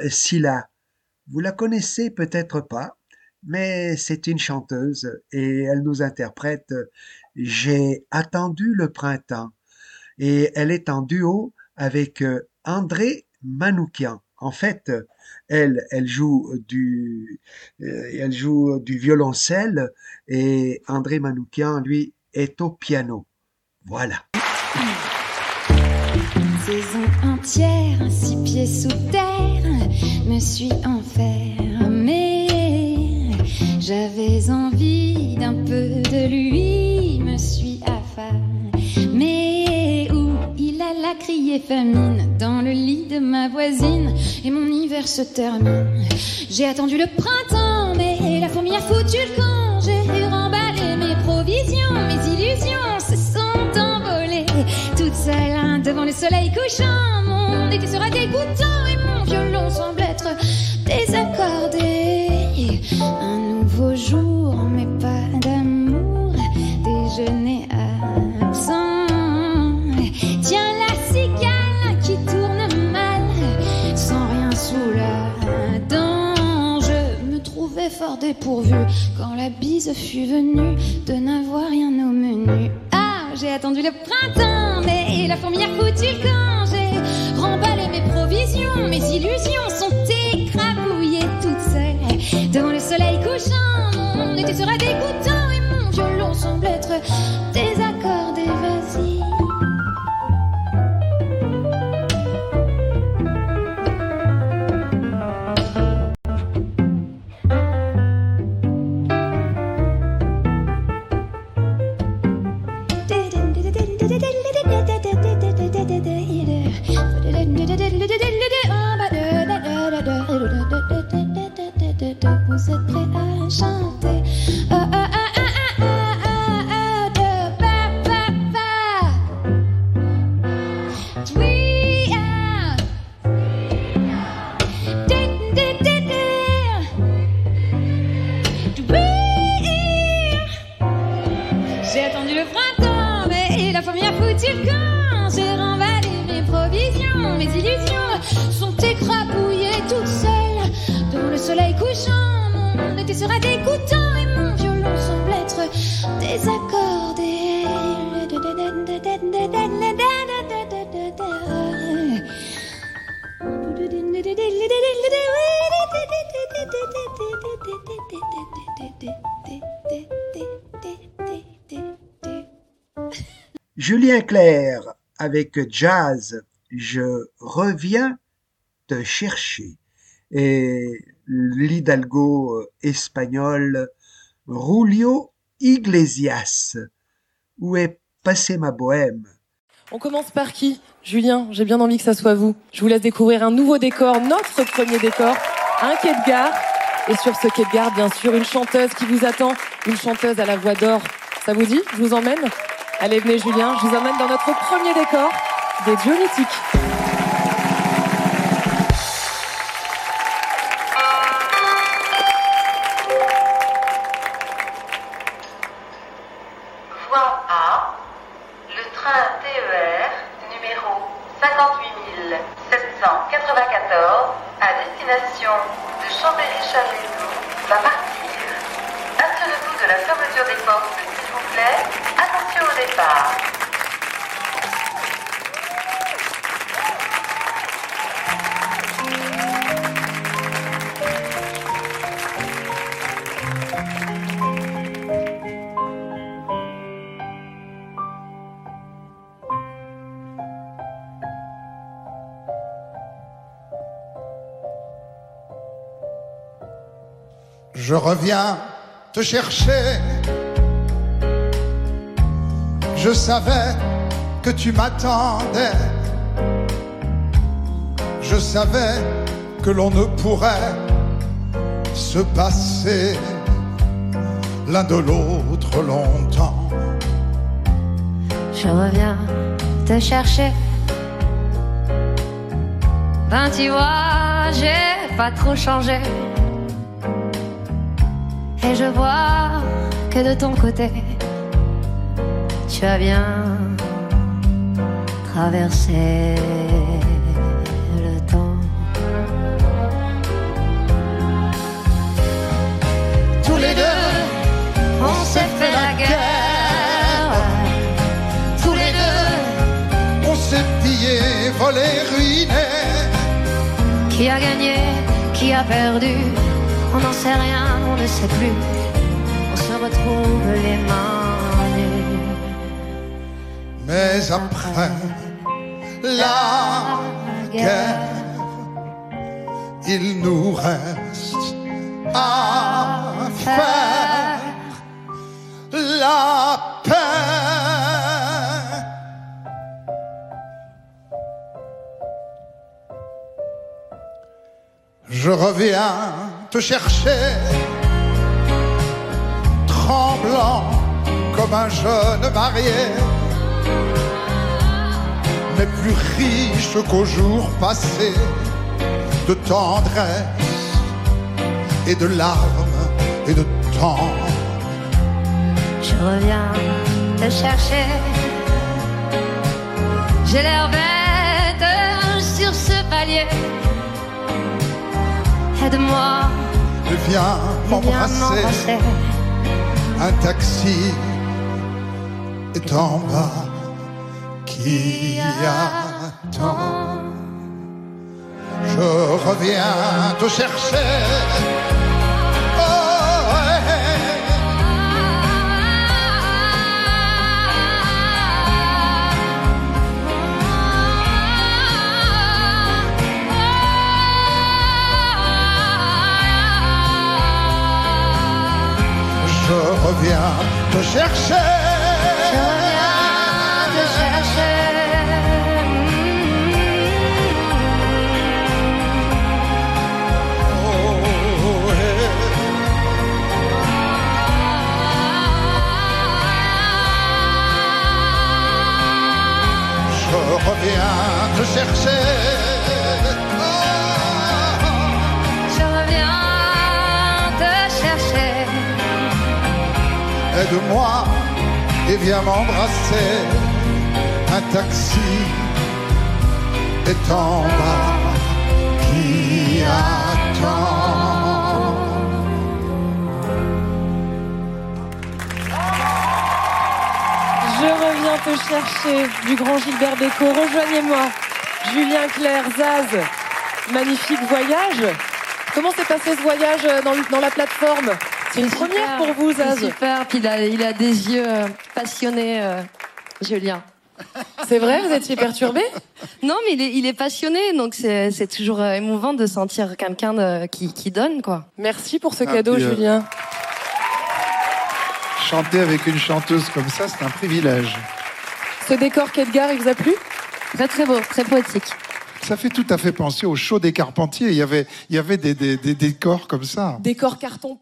[SPEAKER 1] Silla. Vous la connaissez peut-être pas, mais c'est une chanteuse et elle nous interprète J'ai attendu le printemps. Et elle est en duo avec euh, André Manoukian. En fait, elle, elle joue du, euh, elle joue du violoncelle et André Manoukian, lui, est au piano. Voilà.
[SPEAKER 15] Une saison entière, six pieds sous terre, suis enfermée. J'avais envie d'un peu de lui, me suis affamée. Où il alla crier famine dans le lit de ma voisine, et mon hiver se termine. J'ai attendu le printemps, mais la fourmi a foutu le camp. J'ai remballé mes provisions, mes illusions se sont envolées. Toute seule hein, devant le soleil couchant, mon été sera dégoûtant et mon violon semble désaccordé. Un nouveau jour, mais pas d'amour, déjeuner absent. Tiens la cigale qui tourne mal, sans rien sous la dent. Je me trouvais fort dépourvu quand la bise fut venue de n'avoir rien au menu. Ah, j'ai attendu le printemps, mais la fourmi a foutu le camp. Mes provisions. Mes illusions sont écrabouillées toutes seules. Devant le soleil couchant, mon été sera dégoûtant et mon violon semble être.
[SPEAKER 1] Julien Clerc avec Jazz, je reviens te chercher. Et l'hidalgo euh, espagnol Julio Iglesias. Où est passée ma bohème?
[SPEAKER 16] On commence par qui? Julien, j'ai bien envie que ça soit vous. Je vous laisse découvrir un nouveau décor, notre premier décor, un quai de gare. Et sur ce quai de gare, bien sûr, une chanteuse qui vous attend, une chanteuse à la voix d'or. Ça vous dit? Je vous emmène? Allez, venez Julien, je vous emmène dans notre premier décor des Dionytiques.
[SPEAKER 17] Voie A, le train TER numéro 58 794 à destination de Chambéry-Château va partir. Assurez-vous de la fermeture des portes, s'il vous plaît. Attention au
[SPEAKER 18] Je reviens te chercher. Je savais que tu m'attendais. Je savais que l'on ne pourrait se passer l'un de l'autre longtemps.
[SPEAKER 19] Je reviens te chercher. Ben tu vois, j'ai pas trop changé. Et je vois que de ton côté, tu bien traversé le temps.
[SPEAKER 18] Tous les deux, on s'est fait la guerre. Tous les deux, on s'est pillé, volé, ruiné.
[SPEAKER 19] Qui a gagné, qui a perdu, on n'en sait rien, on ne sait plus. On se retrouve les mains.
[SPEAKER 18] Mais après la guerre, il nous reste à faire la paix. Je reviens te chercher, tremblant comme un jeune marié, mais plus riche qu'au jour passé de tendresse et de larmes et de temps.
[SPEAKER 19] Je reviens te chercher. J'ai l'air bête sur ce palier. Aide-moi,
[SPEAKER 18] viens m'embrasser. Un taxi est en bas qui attend. Je reviens te chercher. Oh, ouais. Je reviens te chercher.
[SPEAKER 19] Reviens te chercher.
[SPEAKER 18] Je reviens te chercher. Aide-moi et viens m'embrasser. Un taxi est en bas qui attend.
[SPEAKER 16] Je reviens te chercher du grand Gilbert Bécaud. Rejoignez-moi. Julien Clerc, Zaz. Magnifique voyage. Comment s'est passé ce voyage euh, dans, la plateforme? C'est une première pour vous, Zaz?
[SPEAKER 20] Super, puis il a, il a des yeux euh, passionnés, euh, Julien.
[SPEAKER 16] C'est vrai, vous étiez perturbé
[SPEAKER 20] Non, mais il est, il est passionné, donc c'est c'est toujours émouvant de sentir quelqu'un de- qui, qui donne, quoi.
[SPEAKER 16] Merci pour ce
[SPEAKER 18] Ah,
[SPEAKER 16] cadeau,
[SPEAKER 18] puis, euh,
[SPEAKER 16] Julien.
[SPEAKER 18] Chanter avec une chanteuse comme ça, c'est un privilège.
[SPEAKER 16] Ce décor qu'Edgar, il vous a plu?
[SPEAKER 20] Très très beau, très poétique.
[SPEAKER 18] Ça fait tout à fait penser au show des Carpentiers. Il y avait, il y avait des, des- des décors comme ça.
[SPEAKER 16] Décor carton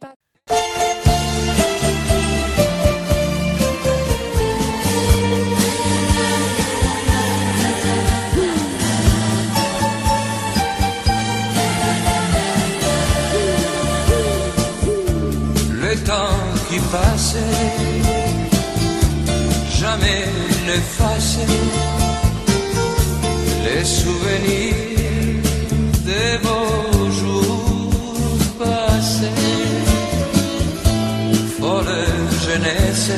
[SPEAKER 21] passait, jamais n'effaçait les souvenirs des beaux jours passés. Folle jeunesse,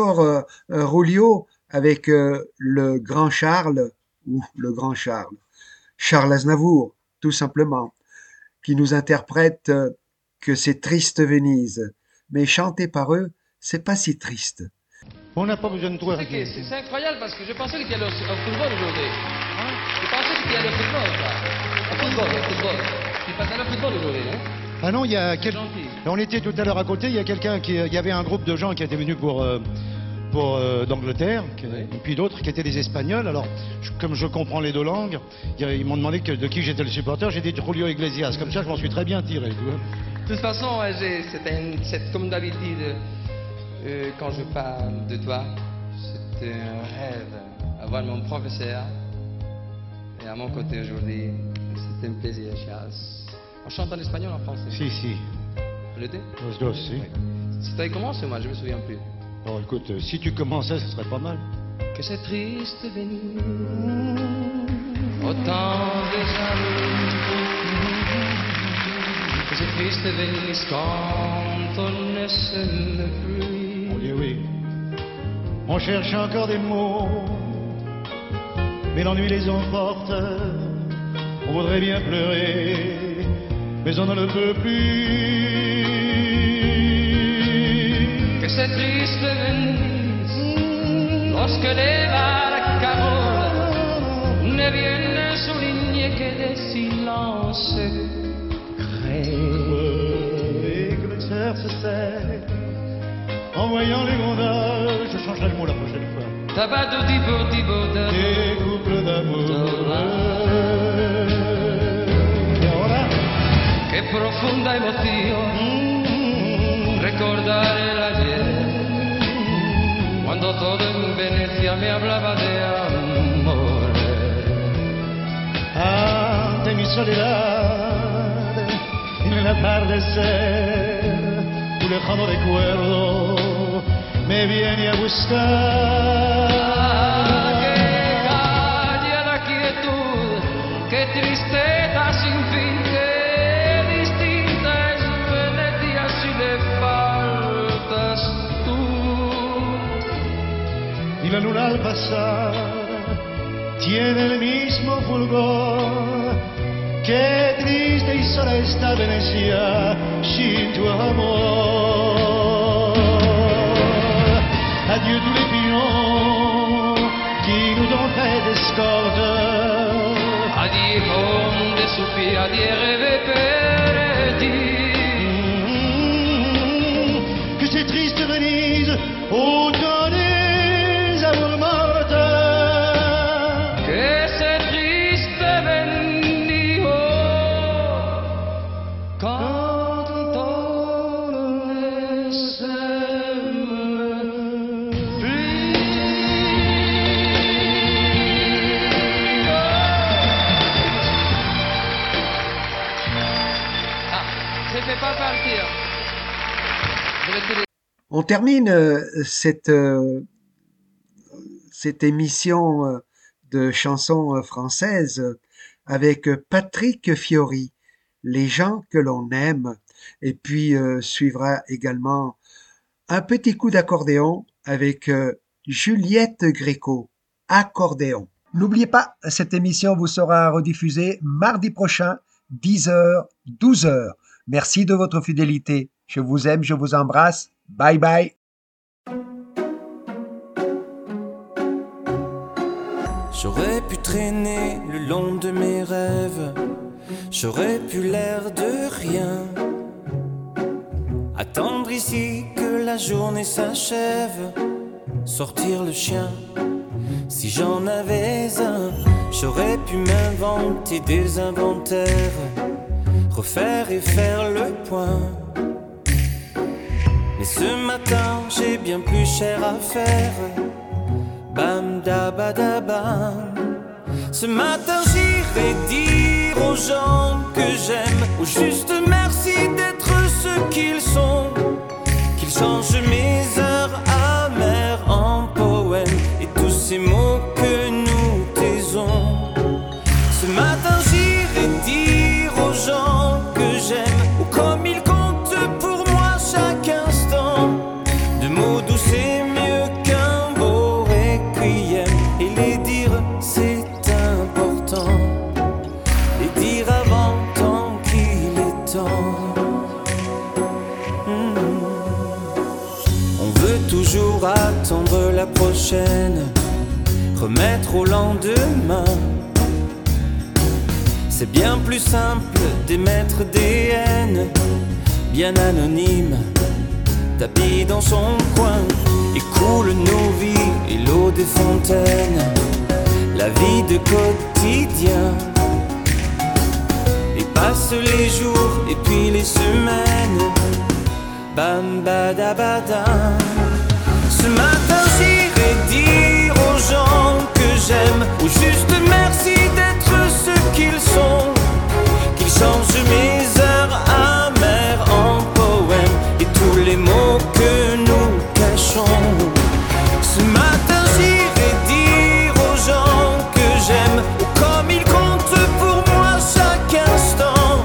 [SPEAKER 1] encore euh, euh, Rulio avec euh, le grand Charles, ou le grand Charles, Charles Aznavour, tout simplement, qui nous interprète que c'est triste Venise, mais chanté par eux, c'est pas si triste.
[SPEAKER 9] On n'a pas besoin de
[SPEAKER 22] que- c'est incroyable parce que je pensais que tu allais au, football aujourd'hui. Hein je pensais que tu allais au football, toi. Au football, au football. Tu passes au football aujourd'hui, hein
[SPEAKER 9] Ah non, il y a quel- On était tout à l'heure à côté, il y a quelqu'un qui... Il y avait un groupe de gens qui étaient venus pour... euh, pour euh, d'Angleterre, et puis d'autres qui étaient des Espagnols. Alors, je- comme je comprends les deux langues, ils m'ont demandé que- de qui j'étais le supporter. J'ai dit Julio Iglesias. Comme ça, je m'en suis très bien tiré.
[SPEAKER 22] De toute façon, c'est comme d'habitude, euh, quand je parle de toi, c'était un rêve. Avoir mon professeur et à mon côté aujourd'hui, c'était un plaisir, Charles. On chante en espagnol ou en français
[SPEAKER 9] Si, si.
[SPEAKER 22] Le deux
[SPEAKER 9] Los dos, si.
[SPEAKER 22] Si tu commencé, moi, je me souviens plus.
[SPEAKER 9] Bon, écoute, euh, si tu commençais, ce serait pas mal.
[SPEAKER 22] Que c'est triste venir autant des amours. Que c'est triste venir quand on ne s'aime plus.
[SPEAKER 9] On dit oui. On cherche encore des mots, mais l'ennui les emporte. On voudrait bien pleurer, mais on ne le peut plus.
[SPEAKER 22] Que c'est triste Venise lorsque les barcaroles ne viennent souligner que des silences
[SPEAKER 9] Et que le cerf se serre en voyant les gondoles. Je changerai le mot la prochaine fois.
[SPEAKER 22] Tabac di di
[SPEAKER 9] Des couples d'amour.
[SPEAKER 22] Che profonda emozione recordare l'ayer Cuando todo en Venecia me hablaba de amore
[SPEAKER 9] ante mi soledad en el atardecer tu lejano recuerdo me viene a buscar.
[SPEAKER 22] Calla la quietud, qué tristeza
[SPEAKER 9] la luna al pasar tiene el mismo fulgor. Qué triste y sola está Venecia sin tu amor. Adieu tous les pions qui nous ont fait d'escorte.
[SPEAKER 22] Adieu monde de soupir, adieu rêve perdu.
[SPEAKER 9] que c'est triste Venise autant
[SPEAKER 22] On
[SPEAKER 1] termine euh, cette, euh, cette émission euh, de chansons françaises avec Patrick Fiori, Les gens que l'on aime, et puis suivra également un petit coup d'accordéon avec Juliette Gréco, accordéon. N'oubliez pas, cette émission vous sera rediffusée mardi prochain, 10h, 12h. Merci de votre fidélité. Je vous aime, je vous embrasse. Bye bye.
[SPEAKER 23] J'aurais pu traîner le long de mes rêves, j'aurais pu l'air de rien. Attendre ici que la journée s'achève, sortir le chien. Si j'en avais un, j'aurais pu m'inventer des inventaires, refaire et faire le point. Mais ce matin, j'ai bien plus cher à faire. Bam da ba da bam. Ce matin j'irai dire aux gens que j'aime, au juste merci d'être ce qu'ils sont, qu'ils changent mes remettre au lendemain. C'est bien plus simple d'émettre des haines, bien anonymes, tapis dans son coin. Et coule nos vies et l'eau des fontaines, la vie de quotidien. Et passe les jours et puis les semaines, bam badabada. Ce matin j'irai dire aux que j'aime, ou juste merci d'être ce qu'ils sont, qu'ils changent mes heures amères en poèmes et tous les mots que nous cachons. Ce matin j'irai dire aux gens que j'aime, comme ils comptent pour moi chaque instant.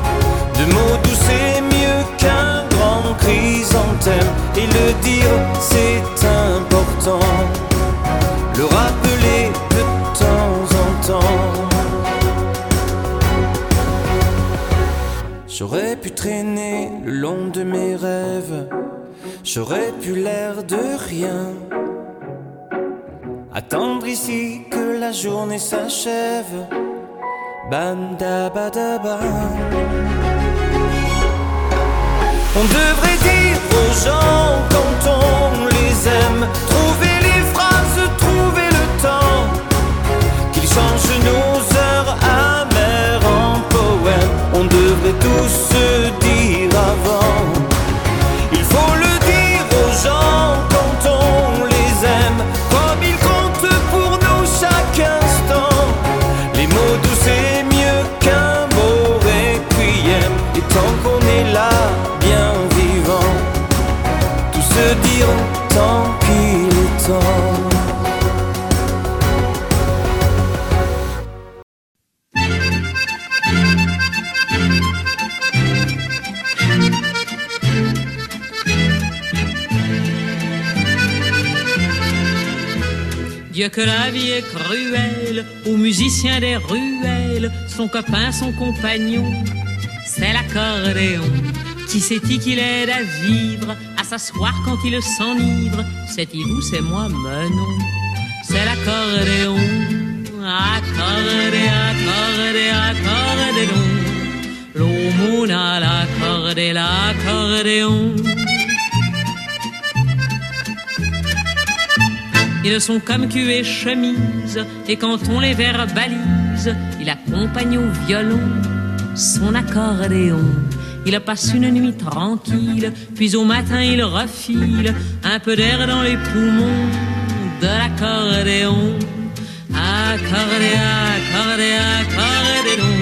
[SPEAKER 23] De mots doux c'est mieux qu'un grand chrysanthème, et le dire c'est important. Traîner le long de mes rêves, j'aurais pu l'air de rien. Attendre ici que la journée s'achève. Bam da ba da ba. On devrait dire aux gens quand on les aime, trouver les phrases, trouver le temps, qu'ils changent nos On devrait tous se dire
[SPEAKER 10] Que la vie est cruelle, aux musiciens des ruelles, son copain, son compagnon, c'est l'accordéon. Qui sait-il qu'il aide à vivre, à s'asseoir quand il s'enivre C'est-il vous, c'est moi, mais non, c'est l'accordéon. Accordé, accordé, accordéon. L'homme à l'accordé, l'accordéon. Ils sont comme cul et chemise, et quand on les verbalise, il accompagne au violon son accordéon. Il passe une nuit tranquille, puis au matin il refile un peu d'air dans les poumons de l'accordéon. Accordé, accordé, accordéon.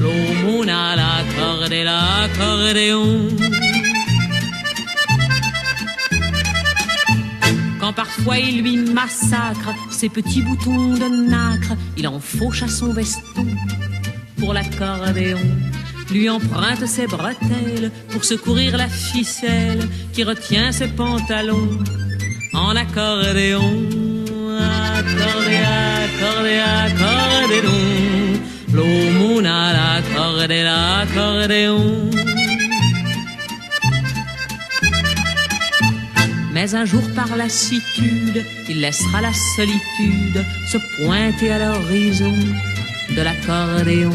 [SPEAKER 10] L'aumône à l'accordé, l'accordéon. Il lui massacre ses petits boutons de nacre, il en fauche à son veston pour l'accordéon. Lui emprunte ses bretelles pour secourir la ficelle qui retient ses pantalons en accordéon. Accordé, accordé, accordéon. L'aumône à l'accordé, l'accordéon. Mais un jour par lassitude, il laissera la solitude se pointer à l'horizon de l'accordéon.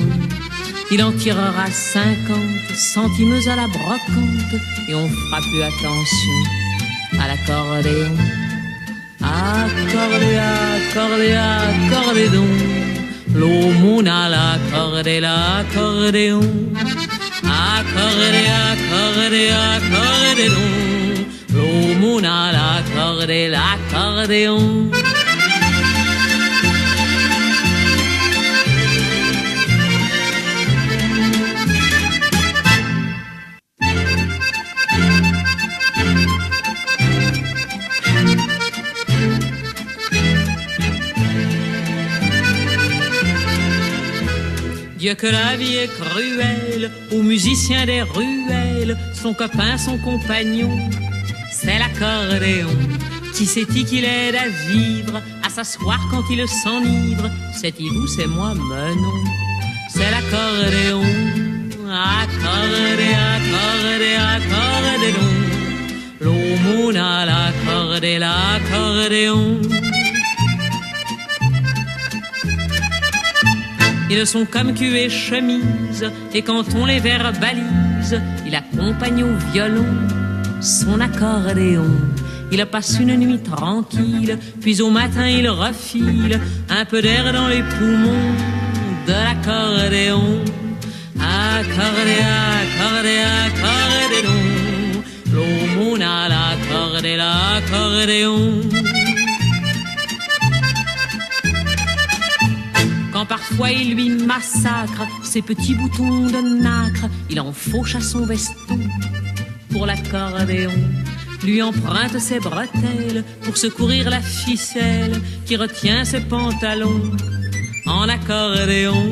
[SPEAKER 10] Il en tirera cinquante centimes à la brocante et on fera plus attention à l'accordéon. Accordé, accordé, accordé donc. L'aumône à l'accordé, l'accordéon. Accordé, accordé, accordé donc. L'accordé, l'accordéon. Dieu que la vie est cruelle, aux musiciens des ruelles, son copain, son compagnon, c'est l'accordéon. Qui sait-il qu'il aide à vivre, à s'asseoir quand il s'enivre? C'est-il vous, c'est moi, mais non, c'est l'accordéon. Accordé, accordé, accordéon. L'aumône à l'accordé, l'accordéon. Ils sont comme cul et chemise, et quand on les verbalise, il accompagne au violon son accordéon. Il passe une nuit tranquille, puis au matin il refile un peu d'air dans les poumons de l'accordéon. Accordé, accordé, accordéon. L'omona, l'accordé, l'accordéon. Quand parfois il lui massacre ses petits boutons de nacre, il en fauche à son veston pour l'accordéon. Lui emprunte ses bretelles pour secourir la ficelle qui retient ses pantalons en accordéon.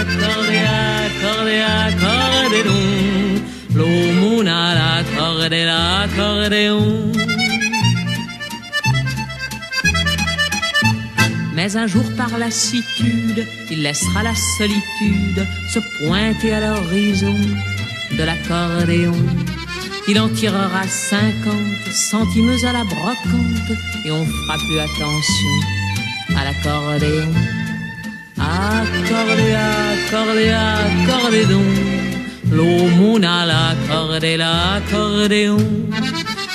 [SPEAKER 10] Accordé, accordé, accordéon. L'omona, l'accordé, l'accordéon. Mais un jour par lassitude, il laissera la solitude se pointer à l'horizon de l'accordéon. Il en tirera cinquante centimes à la brocante et on fera plus attention à l'accordéon. Accordé, accordé, accordé donc. L'omona, l'accordé, l'accordéon.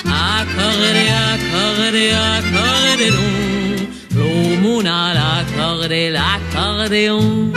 [SPEAKER 10] Accordé, accordé, accordé donc. L'omona, l'accordé, l'accordéon.